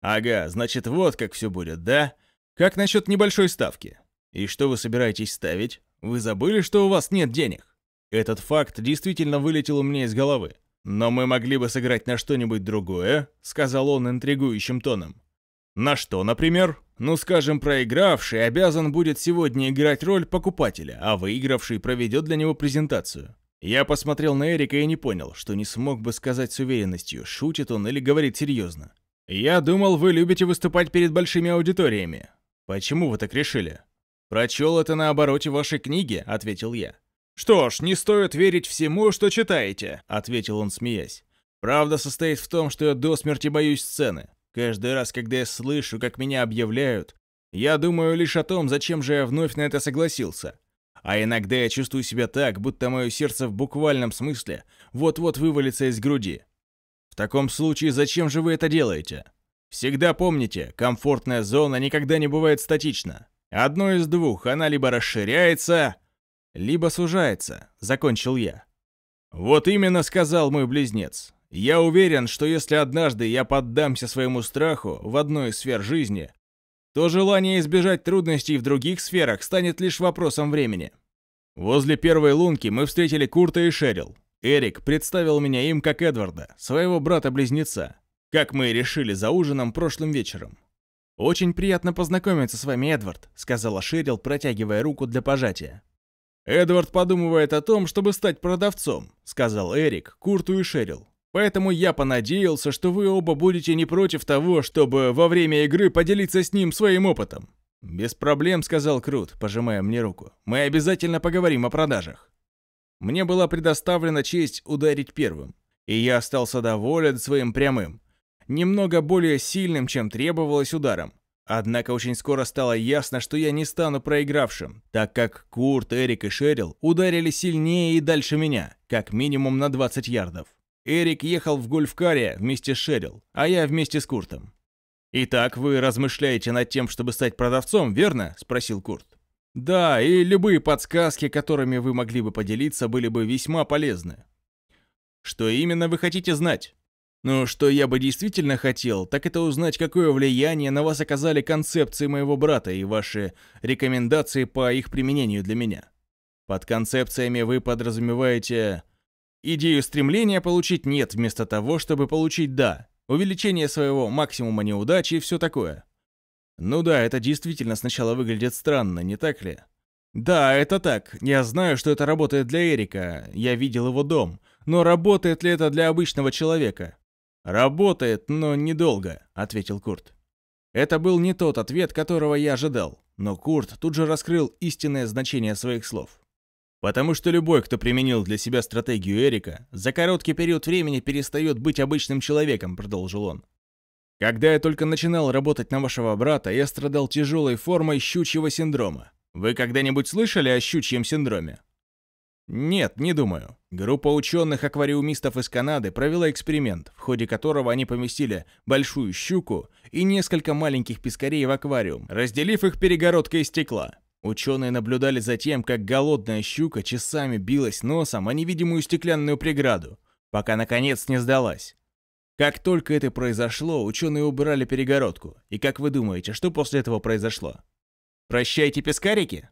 «Ага, значит, вот как все будет, да? Как насчет небольшой ставки?» И что вы собираетесь ставить? Вы забыли, что у вас нет денег? Этот факт действительно вылетел у меня из головы. Но мы могли бы сыграть на что-нибудь другое, сказал он интригующим тоном. На что, например? Ну, скажем, проигравший обязан будет сегодня играть роль покупателя, а выигравший проведет для него презентацию. Я посмотрел на Эрика и не понял, что не смог бы сказать с уверенностью, шутит он или говорит серьезно. «Я думал, вы любите выступать перед большими аудиториями. Почему вы так решили?» «Прочел это на обороте вашей книги», — ответил я. «Что ж, не стоит верить всему, что читаете», — ответил он, смеясь. «Правда состоит в том, что я до смерти боюсь сцены. Каждый раз, когда я слышу, как меня объявляют, я думаю лишь о том, зачем же я вновь на это согласился. А иногда я чувствую себя так, будто мое сердце в буквальном смысле вот-вот вывалится из груди. В таком случае, зачем же вы это делаете? Всегда помните, комфортная зона никогда не бывает статична. Одно из двух, она либо расширяется, либо сужается, закончил я. Вот именно сказал мой близнец. Я уверен, что если однажды я поддамся своему страху в одной из сфер жизни, то желание избежать трудностей в других сферах станет лишь вопросом времени. Возле первой лунки мы встретили Курта и Шерил. Эрик представил меня им как Эдварда, своего брата-близнеца, как мы и решили за ужином прошлым вечером. «Очень приятно познакомиться с вами, Эдвард», — сказала Шерил, протягивая руку для пожатия. «Эдвард подумывает о том, чтобы стать продавцом», — сказал Эрик, Курту и Шерил. Поэтому я понадеялся, что вы оба будете не против того, чтобы во время игры поделиться с ним своим опытом. «Без проблем», — сказал Крут, пожимая мне руку. «Мы обязательно поговорим о продажах». Мне была предоставлена честь ударить первым, и я остался доволен своим прямым, немного более сильным, чем требовалось ударом. Однако очень скоро стало ясно, что я не стану проигравшим, так как Курт, Эрик и Шерил ударили сильнее и дальше меня, как минимум на 20 ярдов. Эрик ехал в гольфкаре вместе с Шерил, а я вместе с Куртом. «Итак, вы размышляете над тем, чтобы стать продавцом, верно?» – спросил Курт. «Да, и любые подсказки, которыми вы могли бы поделиться, были бы весьма полезны». «Что именно вы хотите знать?» «Ну, что я бы действительно хотел, так это узнать, какое влияние на вас оказали концепции моего брата и ваши рекомендации по их применению для меня. Под концепциями вы подразумеваете Идею стремления получить «нет» вместо того, чтобы получить «да». Увеличение своего максимума неудачи и все такое. Ну да, это действительно сначала выглядит странно, не так ли? Да, это так. Я знаю, что это работает для Эрика. Я видел его дом. Но работает ли это для обычного человека? Работает, но недолго, ответил Курт. Это был не тот ответ, которого я ожидал. Но Курт тут же раскрыл истинное значение своих слов. Потому что любой, кто применил для себя стратегию Эрика, за короткий период времени перестает быть обычным человеком, продолжил он. Когда я только начинал работать на вашего брата, я страдал тяжелой формой щучьего синдрома. Вы когда-нибудь слышали о щучьем синдроме? Нет, не думаю. Группа ученых-аквариумистов из Канады провела эксперимент, в ходе которого они поместили большую щуку и несколько маленьких пескарей в аквариум, разделив их перегородкой из стекла. Ученые наблюдали за тем, как голодная щука часами билась носом о невидимую стеклянную преграду, пока наконец не сдалась. Как только это произошло, ученые убрали перегородку. И как вы думаете, что после этого произошло? Прощайте, пескарики?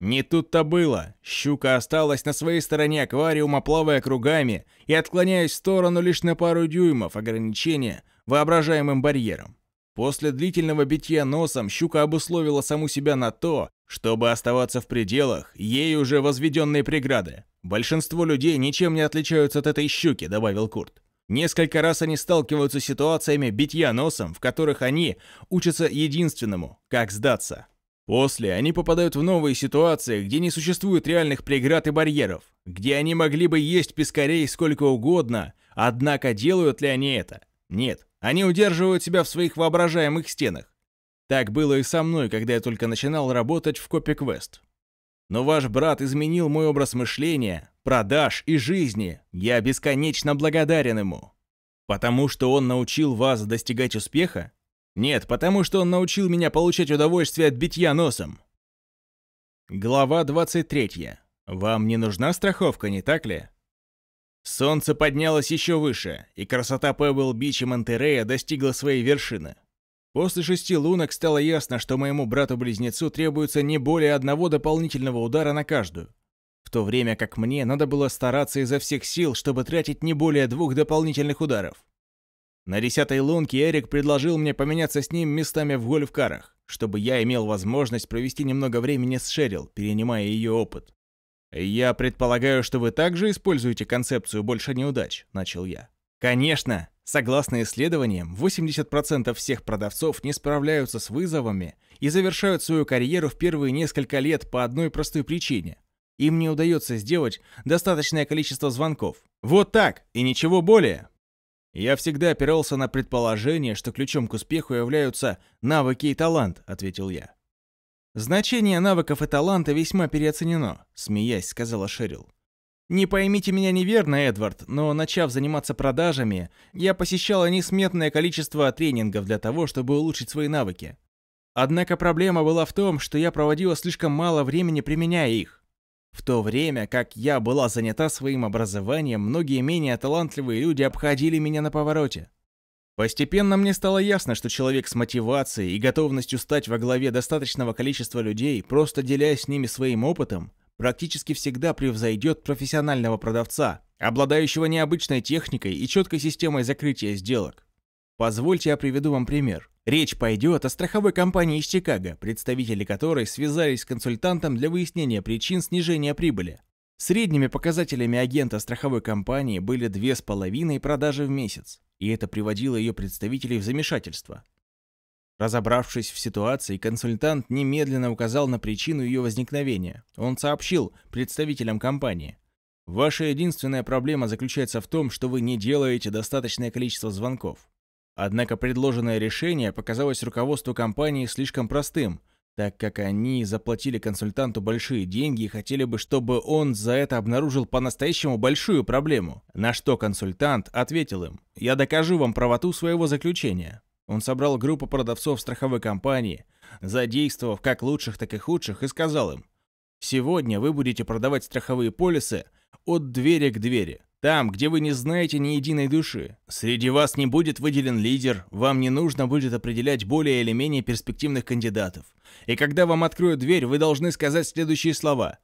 Не тут-то было. Щука осталась на своей стороне аквариума, плавая кругами и отклоняясь в сторону лишь на пару дюймов ограничения воображаемым барьером. После длительного битья носом щука обусловила саму себя на то, чтобы оставаться в пределах ей уже возведенной преграды. Большинство людей ничем не отличаются от этой щуки, добавил Курт. Несколько раз они сталкиваются с ситуациями битья носом, в которых они учатся единственному, как сдаться. После они попадают в новые ситуации, где не существует реальных преград и барьеров, где они могли бы есть пескарей сколько угодно, однако делают ли они это? Нет, они удерживают себя в своих воображаемых стенах. Так было и со мной, когда я только начинал работать в Копи Квест. Но ваш брат изменил мой образ мышления, продаж и жизни. Я бесконечно благодарен ему. Потому что он научил вас достигать успеха? Нет, потому что он научил меня получать удовольствие от битья носом. Глава 23. Вам не нужна страховка, не так ли? Солнце поднялось еще выше, и красота Пебл-Бич и Монтерея достигла своей вершины. После шести лунок стало ясно, что моему брату-близнецу требуется не более одного дополнительного удара на каждую, в то время как мне надо было стараться изо всех сил, чтобы тратить не более двух дополнительных ударов. На десятой лунке Эрик предложил мне поменяться с ним местами в гольф-карах. чтобы я имел возможность провести немного времени с Шерил, перенимая ее опыт. «Я предполагаю, что вы также используете концепцию «больше неудач», — начал я. «Конечно. Согласно исследованиям, 80% всех продавцов не справляются с вызовами и завершают свою карьеру в первые несколько лет по одной простой причине. Им не удается сделать достаточное количество звонков. Вот так, и ничего более. Я всегда опирался на предположение, что ключом к успеху являются навыки и талант, ответил я. Значение навыков и таланта весьма переоценено, смеясь, сказала Шерил. Не поймите меня неверно, Эдвард, но начав заниматься продажами, я посещала несметное количество тренингов для того, чтобы улучшить свои навыки. Однако проблема была в том, что я проводила слишком мало времени применяя их. В то время, как я была занята своим образованием, многие менее талантливые люди обходили меня на повороте. Постепенно мне стало ясно, что человек с мотивацией и готовностью стать во главе достаточного количества людей, просто делясь с ними своим опытом, практически всегда превзойдет профессионального продавца, обладающего необычной техникой и четкой системой закрытия сделок. Позвольте я приведу вам пример. Речь пойдет о страховой компании из Чикаго, представители которой связались с консультантом для выяснения причин снижения прибыли. Средними показателями агента страховой компании были две с половиной продажи в месяц, и это приводило ее представителей в замешательство. Разобравшись в ситуации, консультант немедленно указал на причину ее возникновения. Он сообщил представителям компании. Ваша единственная проблема заключается в том, что вы не делаете достаточное количество звонков. Однако предложенное решение показалось руководству компании слишком простым, так как они заплатили консультанту большие деньги и хотели бы, чтобы он за это обнаружил по-настоящему большую проблему. На что консультант ответил им, «Я докажу вам правоту своего заключения». Он собрал группу продавцов страховой компании, задействовав как лучших, так и худших, и сказал им, «Сегодня вы будете продавать страховые полисы от двери к двери. Там, где вы не знаете ни единой души. Среди вас не будет выделен лидер, вам не нужно будет определять более или менее перспективных кандидатов. И когда вам откроют дверь, вы должны сказать следующие слова.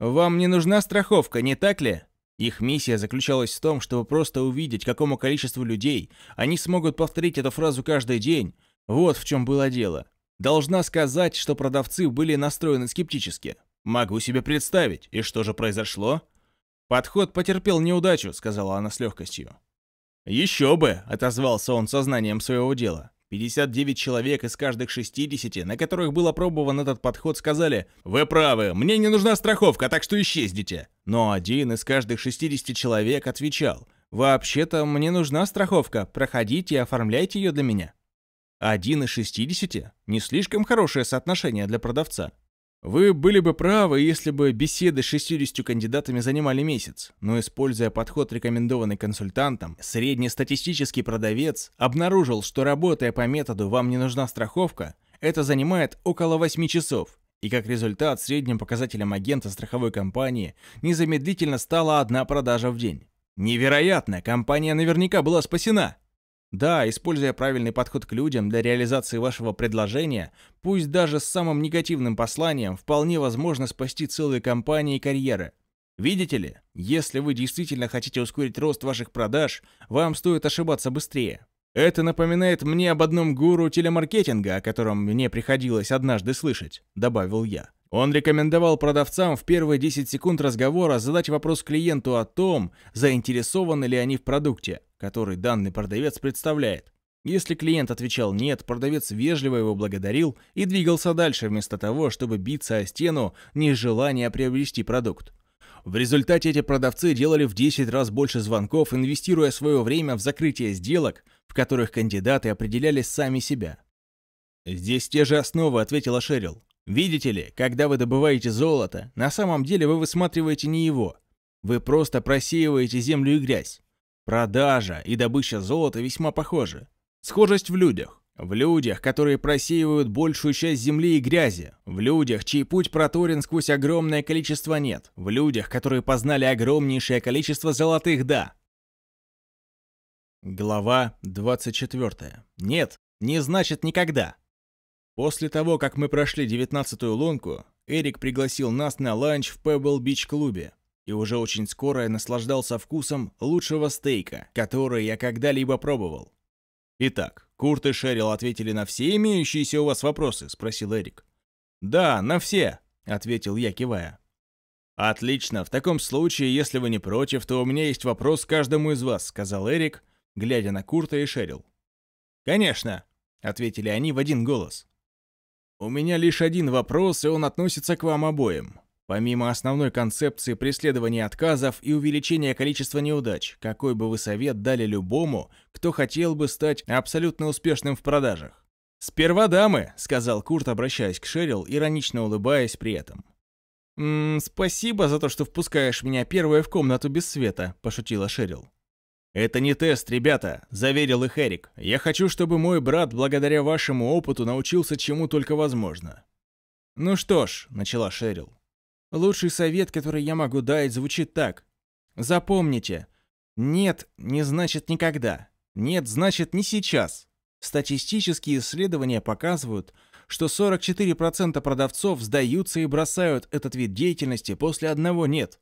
«Вам не нужна страховка, не так ли?» Их миссия заключалась в том, чтобы просто увидеть, какому количеству людей они смогут повторить эту фразу каждый день. Вот в чем было дело. Должна сказать, что продавцы были настроены скептически. Могу себе представить. И что же произошло? «Подход потерпел неудачу», — сказала она с легкостью. «Еще бы!» — отозвался он сознанием своего дела. 59 человек из каждых 60, на которых был опробован этот подход, сказали «Вы правы, мне не нужна страховка, так что исчезните». Но один из каждых 60 человек отвечал «Вообще-то мне нужна страховка, проходите и оформляйте ее для меня». Один из 60 – не слишком хорошее соотношение для продавца. Вы были бы правы, если бы беседы с 60 кандидатами занимали месяц, но используя подход, рекомендованный консультантом, среднестатистический продавец обнаружил, что работая по методу «вам не нужна страховка», это занимает около 8 часов, и как результат средним показателем агента страховой компании незамедлительно стала одна продажа в день. Невероятно, компания наверняка была спасена. Да, используя правильный подход к людям для реализации вашего предложения, пусть даже с самым негативным посланием, вполне возможно спасти целые компании и карьеры. Видите ли, если вы действительно хотите ускорить рост ваших продаж, вам стоит ошибаться быстрее. Это напоминает мне об одном гуру телемаркетинга, о котором мне приходилось однажды слышать, добавил я. Он рекомендовал продавцам в первые 10 секунд разговора задать вопрос клиенту о том, заинтересованы ли они в продукте который данный продавец представляет. Если клиент отвечал «нет», продавец вежливо его благодарил и двигался дальше вместо того, чтобы биться о стену нежелания приобрести продукт. В результате эти продавцы делали в 10 раз больше звонков, инвестируя свое время в закрытие сделок, в которых кандидаты определяли сами себя. «Здесь те же основы», — ответила Шерил. «Видите ли, когда вы добываете золото, на самом деле вы высматриваете не его. Вы просто просеиваете землю и грязь. Продажа и добыча золота весьма похожи. Схожесть в людях. В людях, которые просеивают большую часть земли и грязи. В людях, чей путь проторен сквозь огромное количество нет. В людях, которые познали огромнейшее количество золотых «да». Глава 24. Нет, не значит никогда. После того, как мы прошли девятнадцатую лунку, Эрик пригласил нас на ланч в Пебл Бич клубе и уже очень скоро я наслаждался вкусом лучшего стейка, который я когда-либо пробовал. Итак, Курт и Шерил ответили на все имеющиеся у вас вопросы?» — спросил Эрик. «Да, на все», — ответил я, кивая. «Отлично. В таком случае, если вы не против, то у меня есть вопрос каждому из вас», — сказал Эрик, глядя на Курта и Шерил. «Конечно», — ответили они в один голос. «У меня лишь один вопрос, и он относится к вам обоим. Помимо основной концепции преследования отказов и увеличения количества неудач, какой бы вы совет дали любому, кто хотел бы стать абсолютно успешным в продажах? «Сперва дамы», — сказал Курт, обращаясь к Шерил, иронично улыбаясь при этом. «Ммм, спасибо за то, что впускаешь меня первой в комнату без света», — пошутила Шерил. «Это не тест, ребята», — заверил их Эрик. «Я хочу, чтобы мой брат, благодаря вашему опыту, научился чему только возможно». «Ну что ж», — начала Шерил. «Лучший совет, который я могу дать, звучит так. Запомните, нет не значит никогда. Нет значит не сейчас. Статистические исследования показывают, что 44% продавцов сдаются и бросают этот вид деятельности после одного «нет».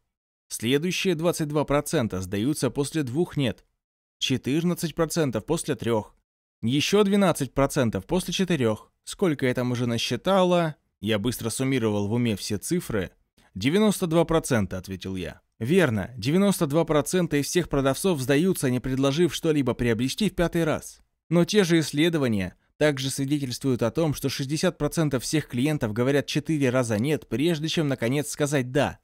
Следующие 22% сдаются после двух «нет». 14% после трех. Еще 12% после четырех. Сколько я там уже насчитала? Я быстро суммировал в уме все цифры. 92% ответил я. Верно, 92% из всех продавцов сдаются, не предложив что-либо приобрести в пятый раз. Но те же исследования также свидетельствуют о том, что 60% всех клиентов говорят 4 раза «нет», прежде чем наконец сказать «да».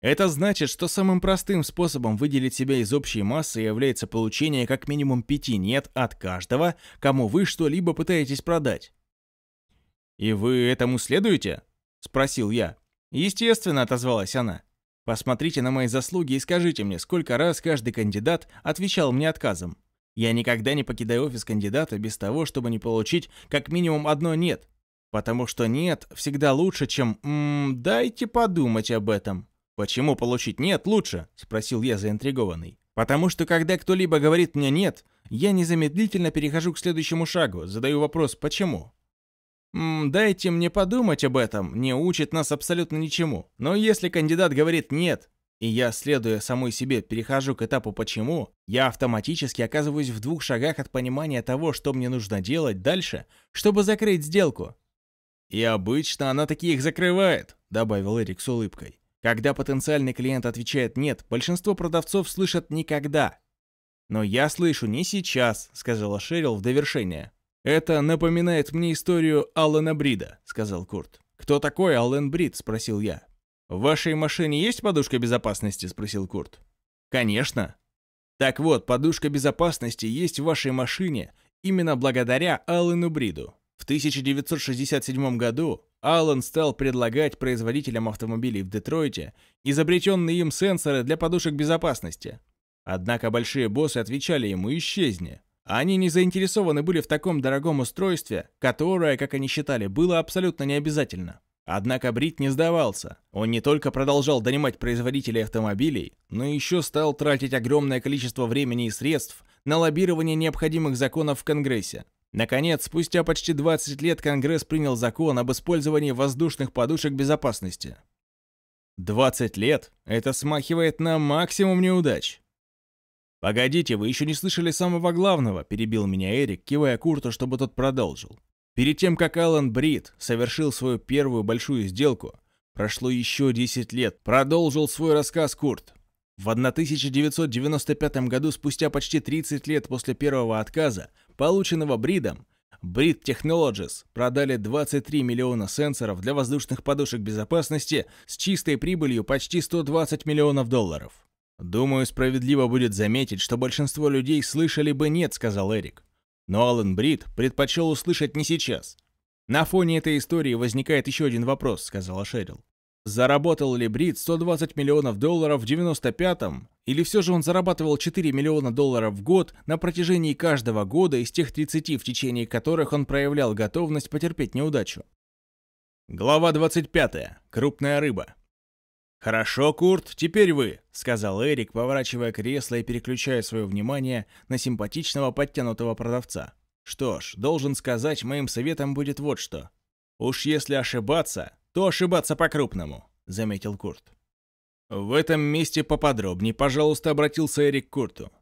Это значит, что самым простым способом выделить себя из общей массы является получение как минимум 5 «нет» от каждого, кому вы что-либо пытаетесь продать. «И вы этому следуете?» – спросил я. «Естественно», – отозвалась она. «Посмотрите на мои заслуги и скажите мне, сколько раз каждый кандидат отвечал мне отказом. Я никогда не покидаю офис кандидата без того, чтобы не получить как минимум одно «нет». Потому что «нет» всегда лучше, чем «ммм, дайте подумать об этом». «Почему получить «нет» лучше?» – спросил я заинтригованный. «Потому что когда кто-либо говорит мне «нет», я незамедлительно перехожу к следующему шагу, задаю вопрос «почему?». «Ммм, дайте мне подумать об этом» не учит нас абсолютно ничему. Но если кандидат говорит «нет», и я, следуя самой себе, перехожу к этапу «почему», я автоматически оказываюсь в двух шагах от понимания того, что мне нужно делать дальше, чтобы закрыть сделку. «И обычно она таких закрывает», — добавил Эрик с улыбкой. Когда потенциальный клиент отвечает «нет», большинство продавцов слышат «никогда». «Но я слышу не сейчас», — сказала Шерил в довершение. «Это напоминает мне историю Аллена Брида», — сказал Курт. «Кто такой Аллен Брид?» — спросил я. «В вашей машине есть подушка безопасности?» – спросил Курт. «Конечно». «Так вот, подушка безопасности есть в вашей машине именно благодаря Аллену Бриду. В 1967 году Аллен стал предлагать производителям автомобилей в Детройте изобретенные им сенсоры для подушек безопасности. Однако большие боссы отвечали ему «исчезни». Они не заинтересованы были в таком дорогом устройстве, которое, как они считали, было абсолютно необязательно. Однако Брит не сдавался. Он не только продолжал донимать производителей автомобилей, но еще стал тратить огромное количество времени и средств на лоббирование необходимых законов в Конгрессе. Наконец, спустя почти 20 лет Конгресс принял закон об использовании воздушных подушек безопасности. 20 лет? Это смахивает на максимум неудач. «Погодите, вы еще не слышали самого главного», – перебил меня Эрик, кивая Курту, чтобы тот продолжил. Перед тем, как Алан Брид совершил свою первую большую сделку, прошло еще 10 лет, продолжил свой рассказ Курт. В 1995 году, спустя почти 30 лет после первого отказа, полученного Бридом, Brit Technologies продали 23 миллиона сенсоров для воздушных подушек безопасности с чистой прибылью почти 120 миллионов долларов. «Думаю, справедливо будет заметить, что большинство людей слышали бы «нет», — сказал Эрик. Но Алан Брид предпочел услышать не сейчас. На фоне этой истории возникает еще один вопрос, сказала Шерил. Заработал ли Брид 120 миллионов долларов в 95-м? Или все же он зарабатывал 4 миллиона долларов в год на протяжении каждого года из тех 30, в течение которых он проявлял готовность потерпеть неудачу? Глава 25. Крупная рыба. «Хорошо, Курт, теперь вы», — сказал Эрик, поворачивая кресло и переключая свое внимание на симпатичного подтянутого продавца. «Что ж, должен сказать, моим советом будет вот что. Уж если ошибаться, то ошибаться по-крупному», — заметил Курт. «В этом месте поподробнее, пожалуйста», — обратился Эрик к Курту.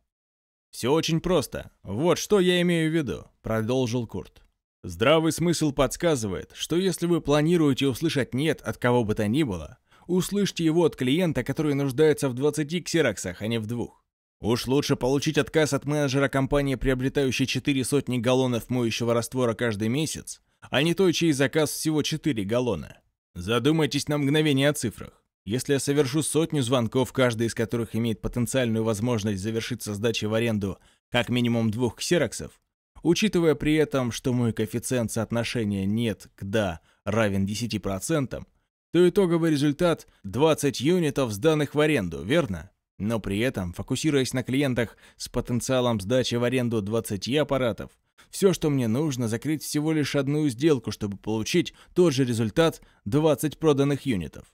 Все очень просто. Вот что я имею в виду, продолжил Курт. Здравый смысл подсказывает, что если вы планируете услышать «нет» от кого бы то ни было, услышьте его от клиента, который нуждается в 20 ксероксах, а не в двух. Уж лучше получить отказ от менеджера компании, приобретающей 4 сотни галлонов моющего раствора каждый месяц, а не той, чей заказ всего 4 галлона. Задумайтесь на мгновение о цифрах. Если я совершу сотню звонков, каждый из которых имеет потенциальную возможность завершиться сдачей в аренду как минимум двух ксероксов, учитывая при этом, что мой коэффициент соотношения «нет» к «да» равен 10%, то итоговый результат – 20 юнитов, сданных в аренду, верно? Но при этом, фокусируясь на клиентах с потенциалом сдачи в аренду 20 аппаратов, все, что мне нужно, закрыть всего лишь одну сделку, чтобы получить тот же результат 20 проданных юнитов.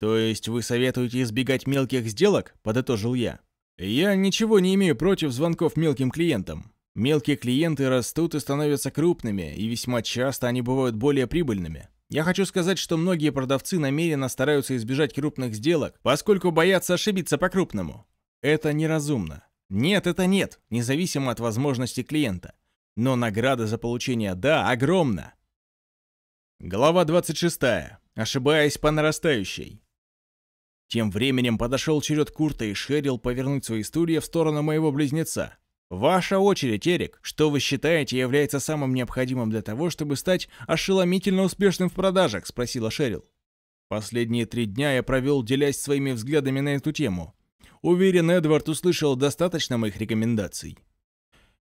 То есть вы советуете избегать мелких сделок, подытожил я. Я ничего не имею против звонков мелким клиентам. Мелкие клиенты растут и становятся крупными, и весьма часто они бывают более прибыльными. Я хочу сказать, что многие продавцы намеренно стараются избежать крупных сделок, поскольку боятся ошибиться по-крупному. Это неразумно. Нет, это нет, независимо от возможности клиента. Но награда за получение «да» огромна. Глава 26. Ошибаясь по нарастающей. Тем временем подошел черед Курта и Шерил повернуть свои стулья в сторону моего близнеца. Ваша очередь, Эрик. Что вы считаете является самым необходимым для того, чтобы стать ошеломительно успешным в продажах? Спросила Шерил. Последние три дня я провел, делясь своими взглядами на эту тему. Уверен, Эдвард услышал достаточно моих рекомендаций.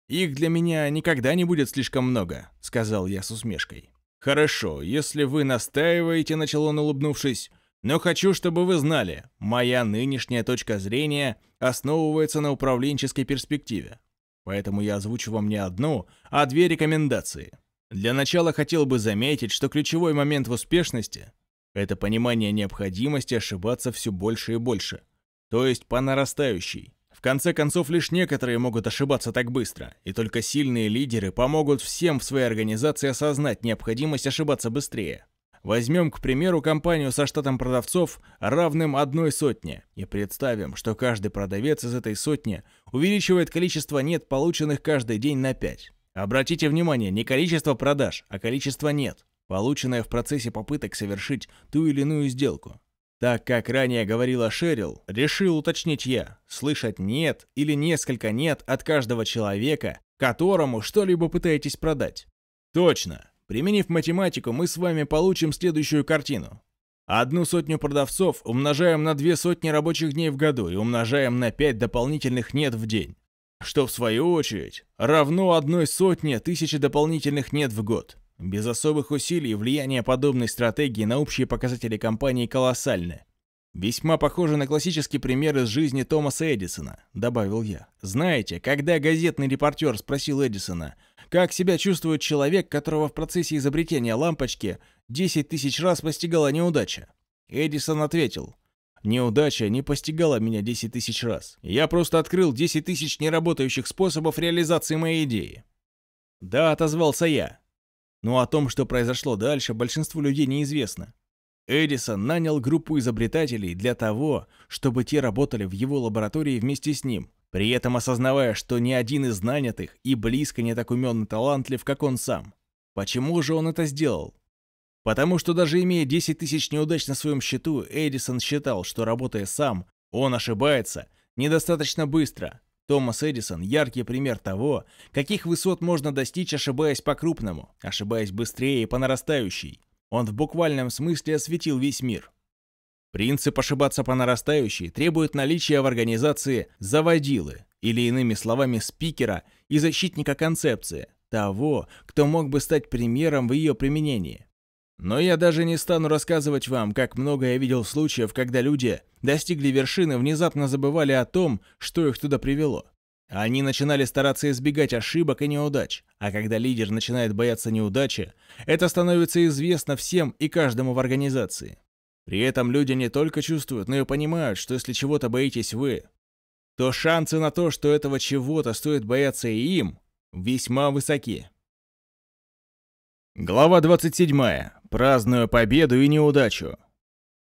«Их для меня никогда не будет слишком много», — сказал я с усмешкой. «Хорошо, если вы настаиваете», — начал он, улыбнувшись, «но хочу, чтобы вы знали, моя нынешняя точка зрения основывается на управленческой перспективе. Поэтому я озвучу вам не одну, а две рекомендации. Для начала хотел бы заметить, что ключевой момент в успешности – это понимание необходимости ошибаться все больше и больше, то есть по нарастающей. В конце концов, лишь некоторые могут ошибаться так быстро, и только сильные лидеры помогут всем в своей организации осознать необходимость ошибаться быстрее. Возьмем, к примеру, компанию со штатом продавцов, равным одной сотне, и представим, что каждый продавец из этой сотни увеличивает количество нет, полученных каждый день на 5. Обратите внимание, не количество продаж, а количество нет, полученное в процессе попыток совершить ту или иную сделку. Так как ранее говорила Шерил, решил уточнить я, слышать «нет» или несколько «нет» от каждого человека, которому что-либо пытаетесь продать. Точно, Применив математику, мы с вами получим следующую картину. Одну сотню продавцов умножаем на две сотни рабочих дней в году и умножаем на пять дополнительных «нет» в день. Что, в свою очередь, равно одной сотне тысячи дополнительных «нет» в год. Без особых усилий влияние подобной стратегии на общие показатели компании колоссальное. «Весьма похоже на классический пример из жизни Томаса Эдисона», — добавил я. «Знаете, когда газетный репортер спросил Эдисона, как себя чувствует человек, которого в процессе изобретения лампочки 10 тысяч раз постигала неудача?» Эдисон ответил, «Неудача не постигала меня 10 тысяч раз. Я просто открыл 10 тысяч неработающих способов реализации моей идеи». «Да», — отозвался я. Но о том, что произошло дальше, большинству людей неизвестно. Эдисон нанял группу изобретателей для того, чтобы те работали в его лаборатории вместе с ним, при этом осознавая, что ни один из нанятых и близко не так умен и талантлив, как он сам. Почему же он это сделал? Потому что даже имея 10 тысяч неудач на своем счету, Эдисон считал, что работая сам, он ошибается недостаточно быстро. Томас Эдисон – яркий пример того, каких высот можно достичь, ошибаясь по-крупному, ошибаясь быстрее и по нарастающей. Он в буквальном смысле осветил весь мир. Принцип ошибаться по нарастающей требует наличия в организации заводилы, или иными словами спикера и защитника концепции, того, кто мог бы стать примером в ее применении. Но я даже не стану рассказывать вам, как много я видел случаев, когда люди достигли вершины, внезапно забывали о том, что их туда привело. Они начинали стараться избегать ошибок и неудач, а когда лидер начинает бояться неудачи, это становится известно всем и каждому в организации. При этом люди не только чувствуют, но и понимают, что если чего-то боитесь вы, то шансы на то, что этого чего-то стоит бояться и им, весьма высоки. Глава 27. Праздную победу и неудачу.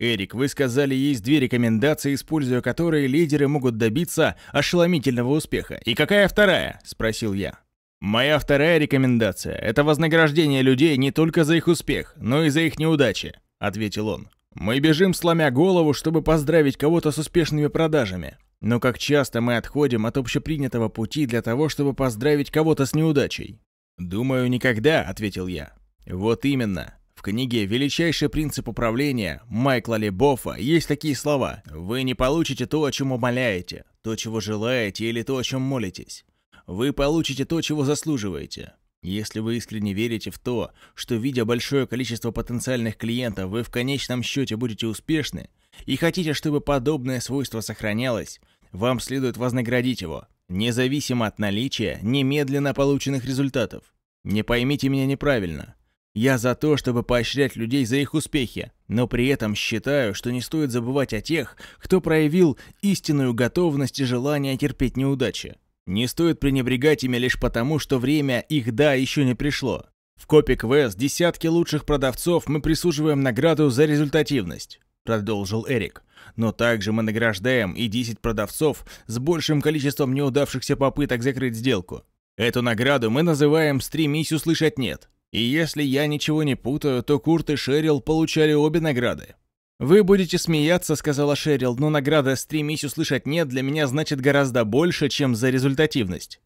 Эрик, вы сказали, есть две рекомендации, используя которые лидеры могут добиться ошеломительного успеха. И какая вторая? Спросил я. Моя вторая рекомендация – это вознаграждение людей не только за их успех, но и за их неудачи, ответил он. Мы бежим, сломя голову, чтобы поздравить кого-то с успешными продажами. Но как часто мы отходим от общепринятого пути для того, чтобы поздравить кого-то с неудачей? «Думаю, никогда», — ответил я. «Вот именно. В книге «Величайший принцип управления» Майкла Лебофа есть такие слова. «Вы не получите то, о чем умоляете, то, чего желаете или то, о чем молитесь. Вы получите то, чего заслуживаете. Если вы искренне верите в то, что, видя большое количество потенциальных клиентов, вы в конечном счете будете успешны, и хотите, чтобы подобное свойство сохранялось, вам следует вознаградить его, независимо от наличия немедленно полученных результатов. Не поймите меня неправильно. Я за то, чтобы поощрять людей за их успехи, но при этом считаю, что не стоит забывать о тех, кто проявил истинную готовность и желание терпеть неудачи. Не стоит пренебрегать ими лишь потому, что время их «да» еще не пришло. В Копи Квест десятки лучших продавцов мы присуживаем награду за результативность, продолжил Эрик. Но также мы награждаем и 10 продавцов с большим количеством неудавшихся попыток закрыть сделку. Эту награду мы называем «Стремись услышать нет». И если я ничего не путаю, то Курт и Шерил получали обе награды. «Вы будете смеяться», — сказала Шерил, «но награда «Стремись услышать нет» для меня значит гораздо больше, чем за результативность».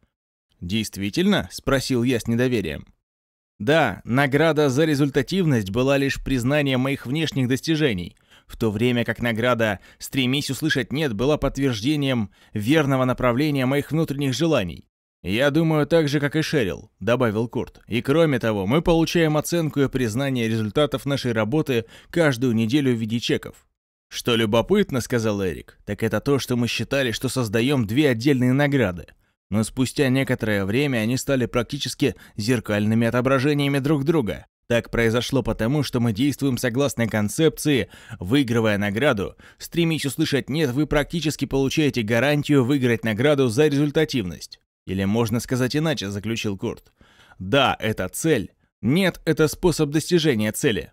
«Действительно?» — спросил я с недоверием. «Да, награда за результативность была лишь признанием моих внешних достижений, в то время как награда «Стремись услышать нет» была подтверждением верного направления моих внутренних желаний. «Я думаю так же, как и Шерил», — добавил Курт. «И кроме того, мы получаем оценку и признание результатов нашей работы каждую неделю в виде чеков». «Что любопытно», — сказал Эрик, — «так это то, что мы считали, что создаем две отдельные награды. Но спустя некоторое время они стали практически зеркальными отображениями друг друга. Так произошло потому, что мы действуем согласно концепции «выигрывая награду». Стремись услышать «нет», вы практически получаете гарантию выиграть награду за результативность. Или можно сказать иначе, заключил Курт. Да, это цель. Нет, это способ достижения цели.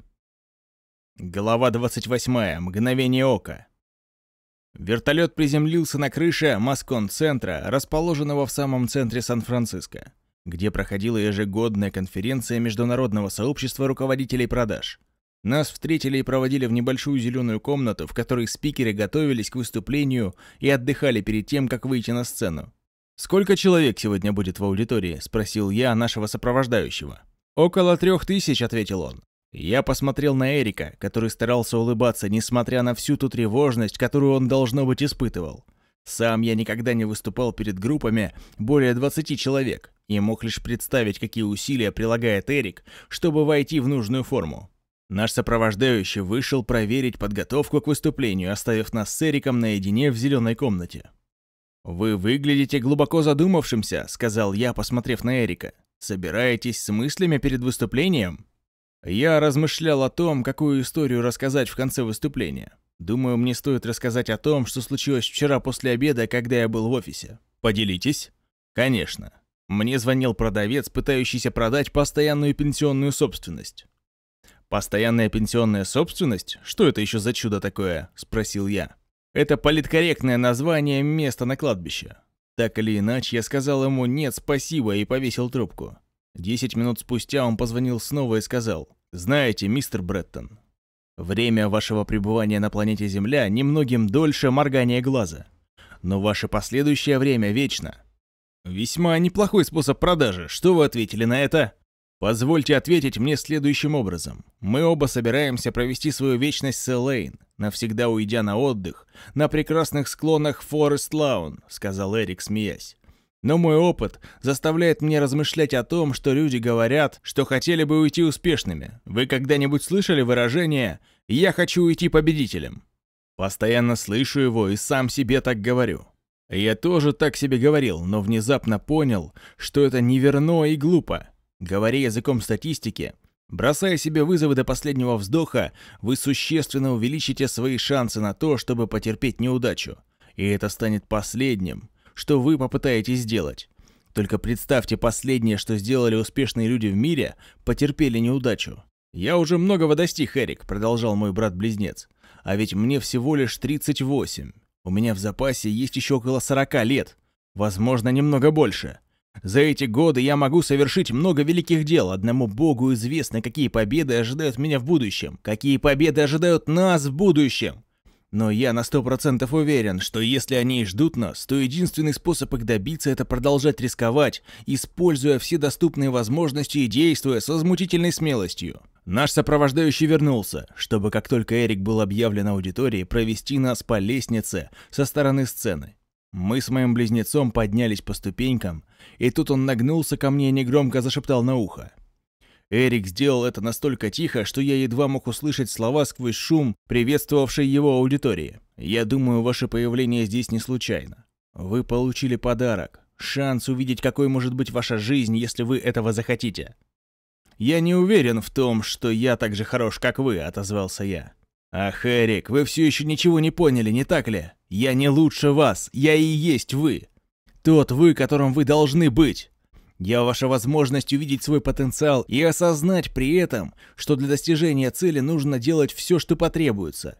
Глава 28. Мгновение ока. Вертолет приземлился на крыше Маскон-центра, расположенного в самом центре Сан-Франциско, где проходила ежегодная конференция международного сообщества руководителей продаж. Нас встретили и проводили в небольшую зеленую комнату, в которой спикеры готовились к выступлению и отдыхали перед тем, как выйти на сцену. «Сколько человек сегодня будет в аудитории?» – спросил я нашего сопровождающего. «Около трех тысяч», – ответил он. Я посмотрел на Эрика, который старался улыбаться, несмотря на всю ту тревожность, которую он, должно быть, испытывал. Сам я никогда не выступал перед группами более 20 человек и мог лишь представить, какие усилия прилагает Эрик, чтобы войти в нужную форму. Наш сопровождающий вышел проверить подготовку к выступлению, оставив нас с Эриком наедине в зеленой комнате. «Вы выглядите глубоко задумавшимся», — сказал я, посмотрев на Эрика. «Собираетесь с мыслями перед выступлением?» Я размышлял о том, какую историю рассказать в конце выступления. Думаю, мне стоит рассказать о том, что случилось вчера после обеда, когда я был в офисе. Поделитесь? Конечно. Мне звонил продавец, пытающийся продать постоянную пенсионную собственность. «Постоянная пенсионная собственность? Что это еще за чудо такое?» – спросил я. Это политкорректное название места на кладбище. Так или иначе, я сказал ему «нет, спасибо» и повесил трубку. Десять минут спустя он позвонил снова и сказал «Знаете, мистер Бреттон, время вашего пребывания на планете Земля немногим дольше моргания глаза, но ваше последующее время вечно». Весьма неплохой способ продажи. Что вы ответили на это? Позвольте ответить мне следующим образом. Мы оба собираемся провести свою вечность с Элейн, навсегда уйдя на отдых, на прекрасных склонах Форест Лаун, сказал Эрик, смеясь. Но мой опыт заставляет меня размышлять о том, что люди говорят, что хотели бы уйти успешными. Вы когда-нибудь слышали выражение «я хочу уйти победителем»? Постоянно слышу его и сам себе так говорю. Я тоже так себе говорил, но внезапно понял, что это неверно и глупо. Говоря языком статистики, бросая себе вызовы до последнего вздоха, вы существенно увеличите свои шансы на то, чтобы потерпеть неудачу. И это станет последним, что вы попытаетесь сделать. Только представьте последнее, что сделали успешные люди в мире, потерпели неудачу. «Я уже многого достиг, Эрик», — продолжал мой брат-близнец. А ведь мне всего лишь 38. У меня в запасе есть еще около 40 лет. Возможно, немного больше. За эти годы я могу совершить много великих дел. Одному Богу известно, какие победы ожидают меня в будущем. Какие победы ожидают нас в будущем. Но я на сто процентов уверен, что если они и ждут нас, то единственный способ их добиться – это продолжать рисковать, используя все доступные возможности и действуя с возмутительной смелостью. Наш сопровождающий вернулся, чтобы как только Эрик был объявлен аудитории, провести нас по лестнице со стороны сцены. Мы с моим близнецом поднялись по ступенькам, и тут он нагнулся ко мне и негромко зашептал на ухо. Эрик сделал это настолько тихо, что я едва мог услышать слова сквозь шум, приветствовавший его аудитории. «Я думаю, ваше появление здесь не случайно. Вы получили подарок, шанс увидеть, какой может быть ваша жизнь, если вы этого захотите». «Я не уверен в том, что я так же хорош, как вы», — отозвался я. «Ах, Эрик, вы все еще ничего не поняли, не так ли? Я не лучше вас, я и есть вы. Тот вы, которым вы должны быть. Я ваша возможность увидеть свой потенциал и осознать при этом, что для достижения цели нужно делать все, что потребуется.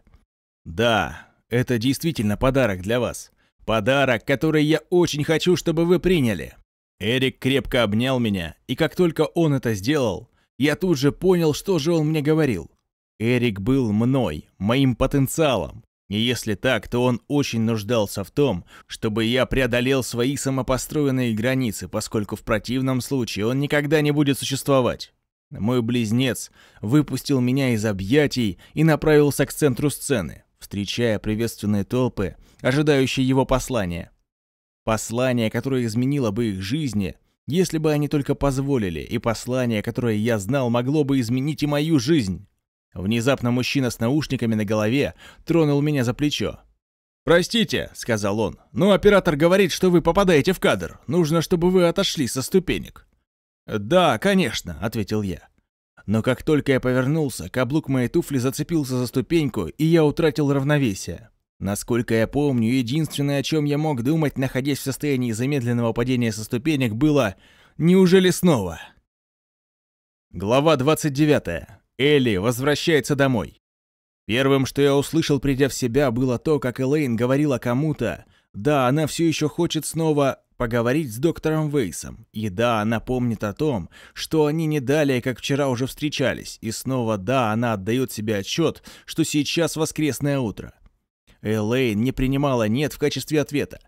Да, это действительно подарок для вас. Подарок, который я очень хочу, чтобы вы приняли. Эрик крепко обнял меня, и как только он это сделал, я тут же понял, что же он мне говорил. Эрик был мной, моим потенциалом. И если так, то он очень нуждался в том, чтобы я преодолел свои самопостроенные границы, поскольку в противном случае он никогда не будет существовать. Мой близнец выпустил меня из объятий и направился к центру сцены, встречая приветственные толпы, ожидающие его послания. Послание, которое изменило бы их жизни, если бы они только позволили, и послание, которое я знал, могло бы изменить и мою жизнь. Внезапно мужчина с наушниками на голове тронул меня за плечо. «Простите», — сказал он, — «но оператор говорит, что вы попадаете в кадр. Нужно, чтобы вы отошли со ступенек». «Да, конечно», — ответил я. Но как только я повернулся, каблук моей туфли зацепился за ступеньку, и я утратил равновесие. Насколько я помню, единственное, о чем я мог думать, находясь в состоянии замедленного падения со ступенек, было «Неужели снова?» Глава 29. Элли возвращается домой. Первым, что я услышал, придя в себя, было то, как Элейн говорила кому-то, да, она все еще хочет снова поговорить с доктором Вейсом. И да, она помнит о том, что они не далее, как вчера уже встречались. И снова да, она отдает себе отчет, что сейчас воскресное утро. Элейн не принимала «нет» в качестве ответа.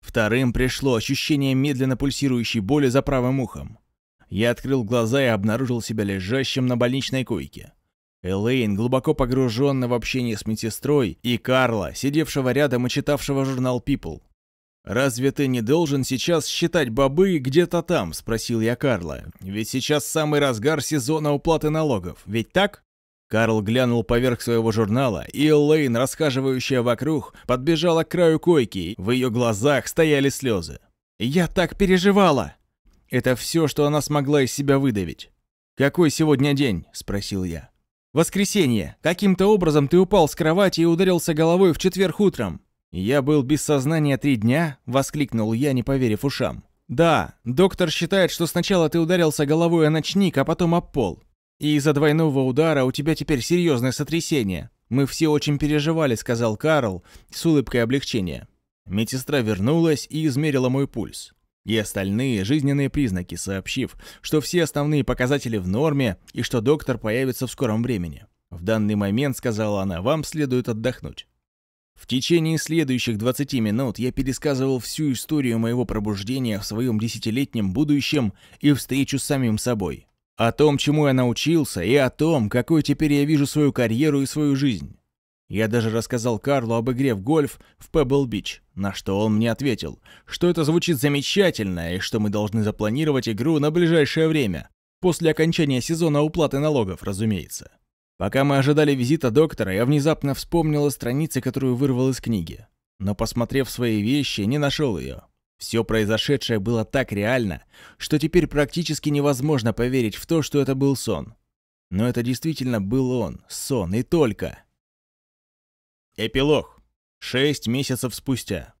Вторым пришло ощущение медленно пульсирующей боли за правым ухом. Я открыл глаза и обнаружил себя лежащим на больничной койке. Элейн, глубоко погруженная в общение с медсестрой, и Карла, сидевшего рядом и читавшего журнал People. «Разве ты не должен сейчас считать бобы где-то там?» – спросил я Карла. «Ведь сейчас самый разгар сезона уплаты налогов, ведь так?» Карл глянул поверх своего журнала, и Элейн, расхаживающая вокруг, подбежала к краю койки, в ее глазах стояли слезы. «Я так переживала!» Это все, что она смогла из себя выдавить. «Какой сегодня день?» – спросил я. «Воскресенье. Каким-то образом ты упал с кровати и ударился головой в четверг утром». «Я был без сознания три дня?» – воскликнул я, не поверив ушам. «Да, доктор считает, что сначала ты ударился головой о ночник, а потом об пол. И из-за двойного удара у тебя теперь серьезное сотрясение. Мы все очень переживали», – сказал Карл с улыбкой облегчения. Медсестра вернулась и измерила мой пульс и остальные жизненные признаки, сообщив, что все основные показатели в норме и что доктор появится в скором времени. В данный момент, сказала она, вам следует отдохнуть. В течение следующих 20 минут я пересказывал всю историю моего пробуждения в своем десятилетнем будущем и встречу с самим собой. О том, чему я научился, и о том, какой теперь я вижу свою карьеру и свою жизнь. Я даже рассказал Карлу об игре в гольф в Пебл-Бич, на что он мне ответил, что это звучит замечательно и что мы должны запланировать игру на ближайшее время, после окончания сезона уплаты налогов, разумеется. Пока мы ожидали визита доктора, я внезапно вспомнил о странице, которую вырвал из книги. Но, посмотрев свои вещи, не нашел ее. Все произошедшее было так реально, что теперь практически невозможно поверить в то, что это был сон. Но это действительно был он, сон, и только. Эпилог. Шесть месяцев спустя.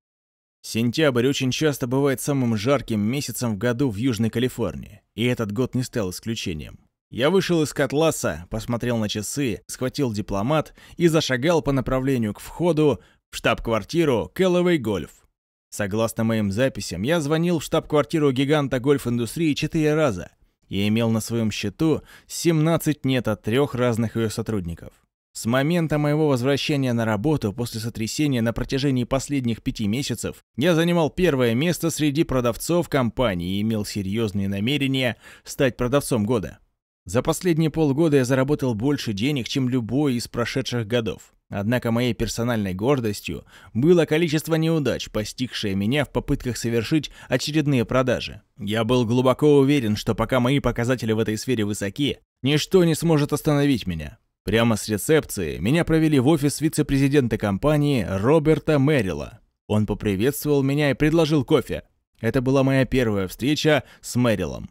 Сентябрь очень часто бывает самым жарким месяцем в году в Южной Калифорнии, и этот год не стал исключением. Я вышел из котласа, посмотрел на часы, схватил дипломат и зашагал по направлению к входу в штаб-квартиру Callaway Гольф. Согласно моим записям, я звонил в штаб-квартиру гиганта гольф-индустрии четыре раза и имел на своем счету 17 нет от трех разных ее сотрудников. С момента моего возвращения на работу после сотрясения на протяжении последних пяти месяцев я занимал первое место среди продавцов компании и имел серьезные намерения стать продавцом года. За последние полгода я заработал больше денег, чем любой из прошедших годов. Однако моей персональной гордостью было количество неудач, постигшее меня в попытках совершить очередные продажи. Я был глубоко уверен, что пока мои показатели в этой сфере высоки, ничто не сможет остановить меня. Прямо с рецепции меня провели в офис вице-президента компании Роберта Мэрила. Он поприветствовал меня и предложил кофе. Это была моя первая встреча с Мэрилом.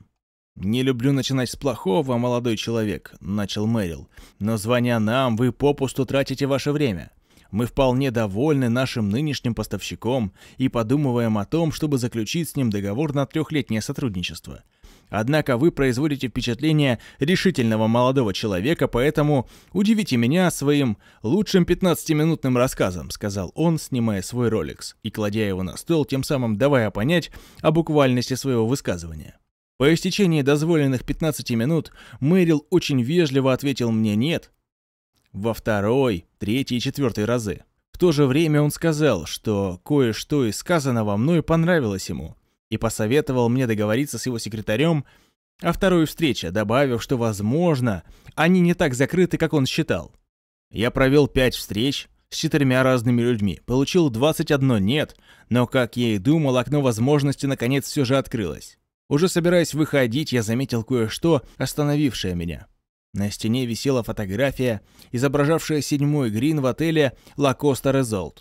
«Не люблю начинать с плохого, молодой человек», — начал Мэрил. «Но звоня нам, вы попусту тратите ваше время. Мы вполне довольны нашим нынешним поставщиком и подумываем о том, чтобы заключить с ним договор на трехлетнее сотрудничество. Однако вы производите впечатление решительного молодого человека, поэтому удивите меня своим лучшим 15-минутным рассказом», — сказал он, снимая свой роликс и кладя его на стол, тем самым давая понять о буквальности своего высказывания. По истечении дозволенных 15 минут Мэрил очень вежливо ответил мне «нет». Во второй, третий и четвертый разы. В то же время он сказал, что кое-что из сказанного мной понравилось ему, и посоветовал мне договориться с его секретарем о второй встрече, добавив, что, возможно, они не так закрыты, как он считал. Я провел пять встреч с четырьмя разными людьми, получил 21 «нет», но, как я и думал, окно возможности наконец все же открылось. Уже собираясь выходить, я заметил кое-что, остановившее меня. На стене висела фотография, изображавшая седьмой грин в отеле «La Costa Resort».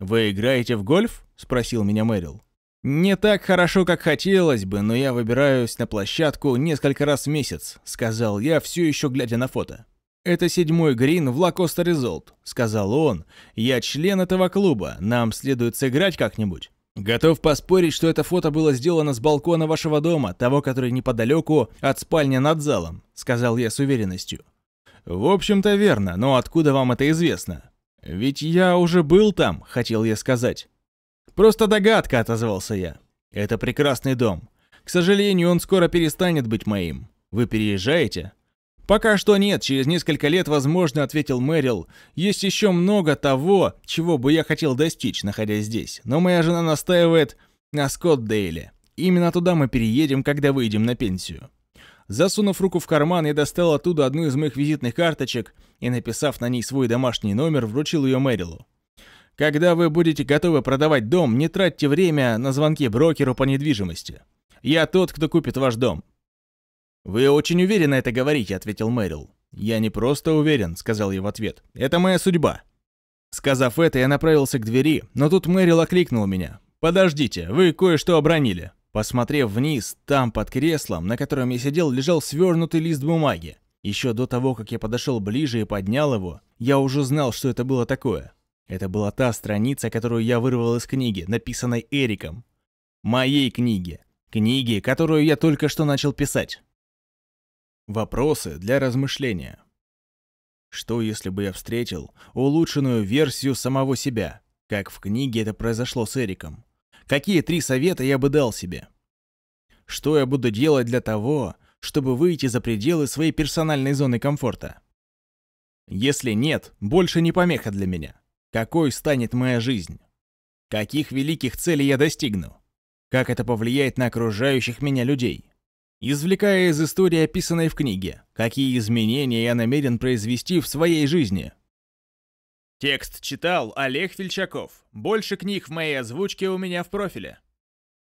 «Вы играете в гольф?» — спросил меня Мэрил. «Не так хорошо, как хотелось бы, но я выбираюсь на площадку несколько раз в месяц», — сказал я, все еще глядя на фото. «Это седьмой грин в Лакоста Резолт», — сказал он. «Я член этого клуба, нам следует сыграть как-нибудь». «Готов поспорить, что это фото было сделано с балкона вашего дома, того, который неподалеку от спальни над залом», — сказал я с уверенностью. «В общем-то верно, но откуда вам это известно?» «Ведь я уже был там», — хотел я сказать. «Просто догадка», — отозвался я. «Это прекрасный дом. К сожалению, он скоро перестанет быть моим. Вы переезжаете?» «Пока что нет, через несколько лет, возможно», — ответил Мэрил. «Есть еще много того, чего бы я хотел достичь, находясь здесь. Но моя жена настаивает на Скоттдейле. Именно туда мы переедем, когда выйдем на пенсию». Засунув руку в карман, я достал оттуда одну из моих визитных карточек и, написав на ней свой домашний номер, вручил ее Мэрилу. Когда вы будете готовы продавать дом, не тратьте время на звонки брокеру по недвижимости. Я тот, кто купит ваш дом». «Вы очень уверенно это говорите», — ответил Мэрил. «Я не просто уверен», — сказал я в ответ. «Это моя судьба». Сказав это, я направился к двери, но тут Мэрил окликнул меня. «Подождите, вы кое-что обронили». Посмотрев вниз, там под креслом, на котором я сидел, лежал свернутый лист бумаги. Еще до того, как я подошел ближе и поднял его, я уже знал, что это было такое. Это была та страница, которую я вырвал из книги, написанной Эриком. Моей книги. Книги, которую я только что начал писать. Вопросы для размышления. Что если бы я встретил улучшенную версию самого себя, как в книге это произошло с Эриком? Какие три совета я бы дал себе? Что я буду делать для того, чтобы выйти за пределы своей персональной зоны комфорта? Если нет, больше не помеха для меня. Какой станет моя жизнь? Каких великих целей я достигну? Как это повлияет на окружающих меня людей? Извлекая из истории, описанной в книге, какие изменения я намерен произвести в своей жизни? Текст читал Олег Фельчаков. Больше книг в моей озвучке у меня в профиле.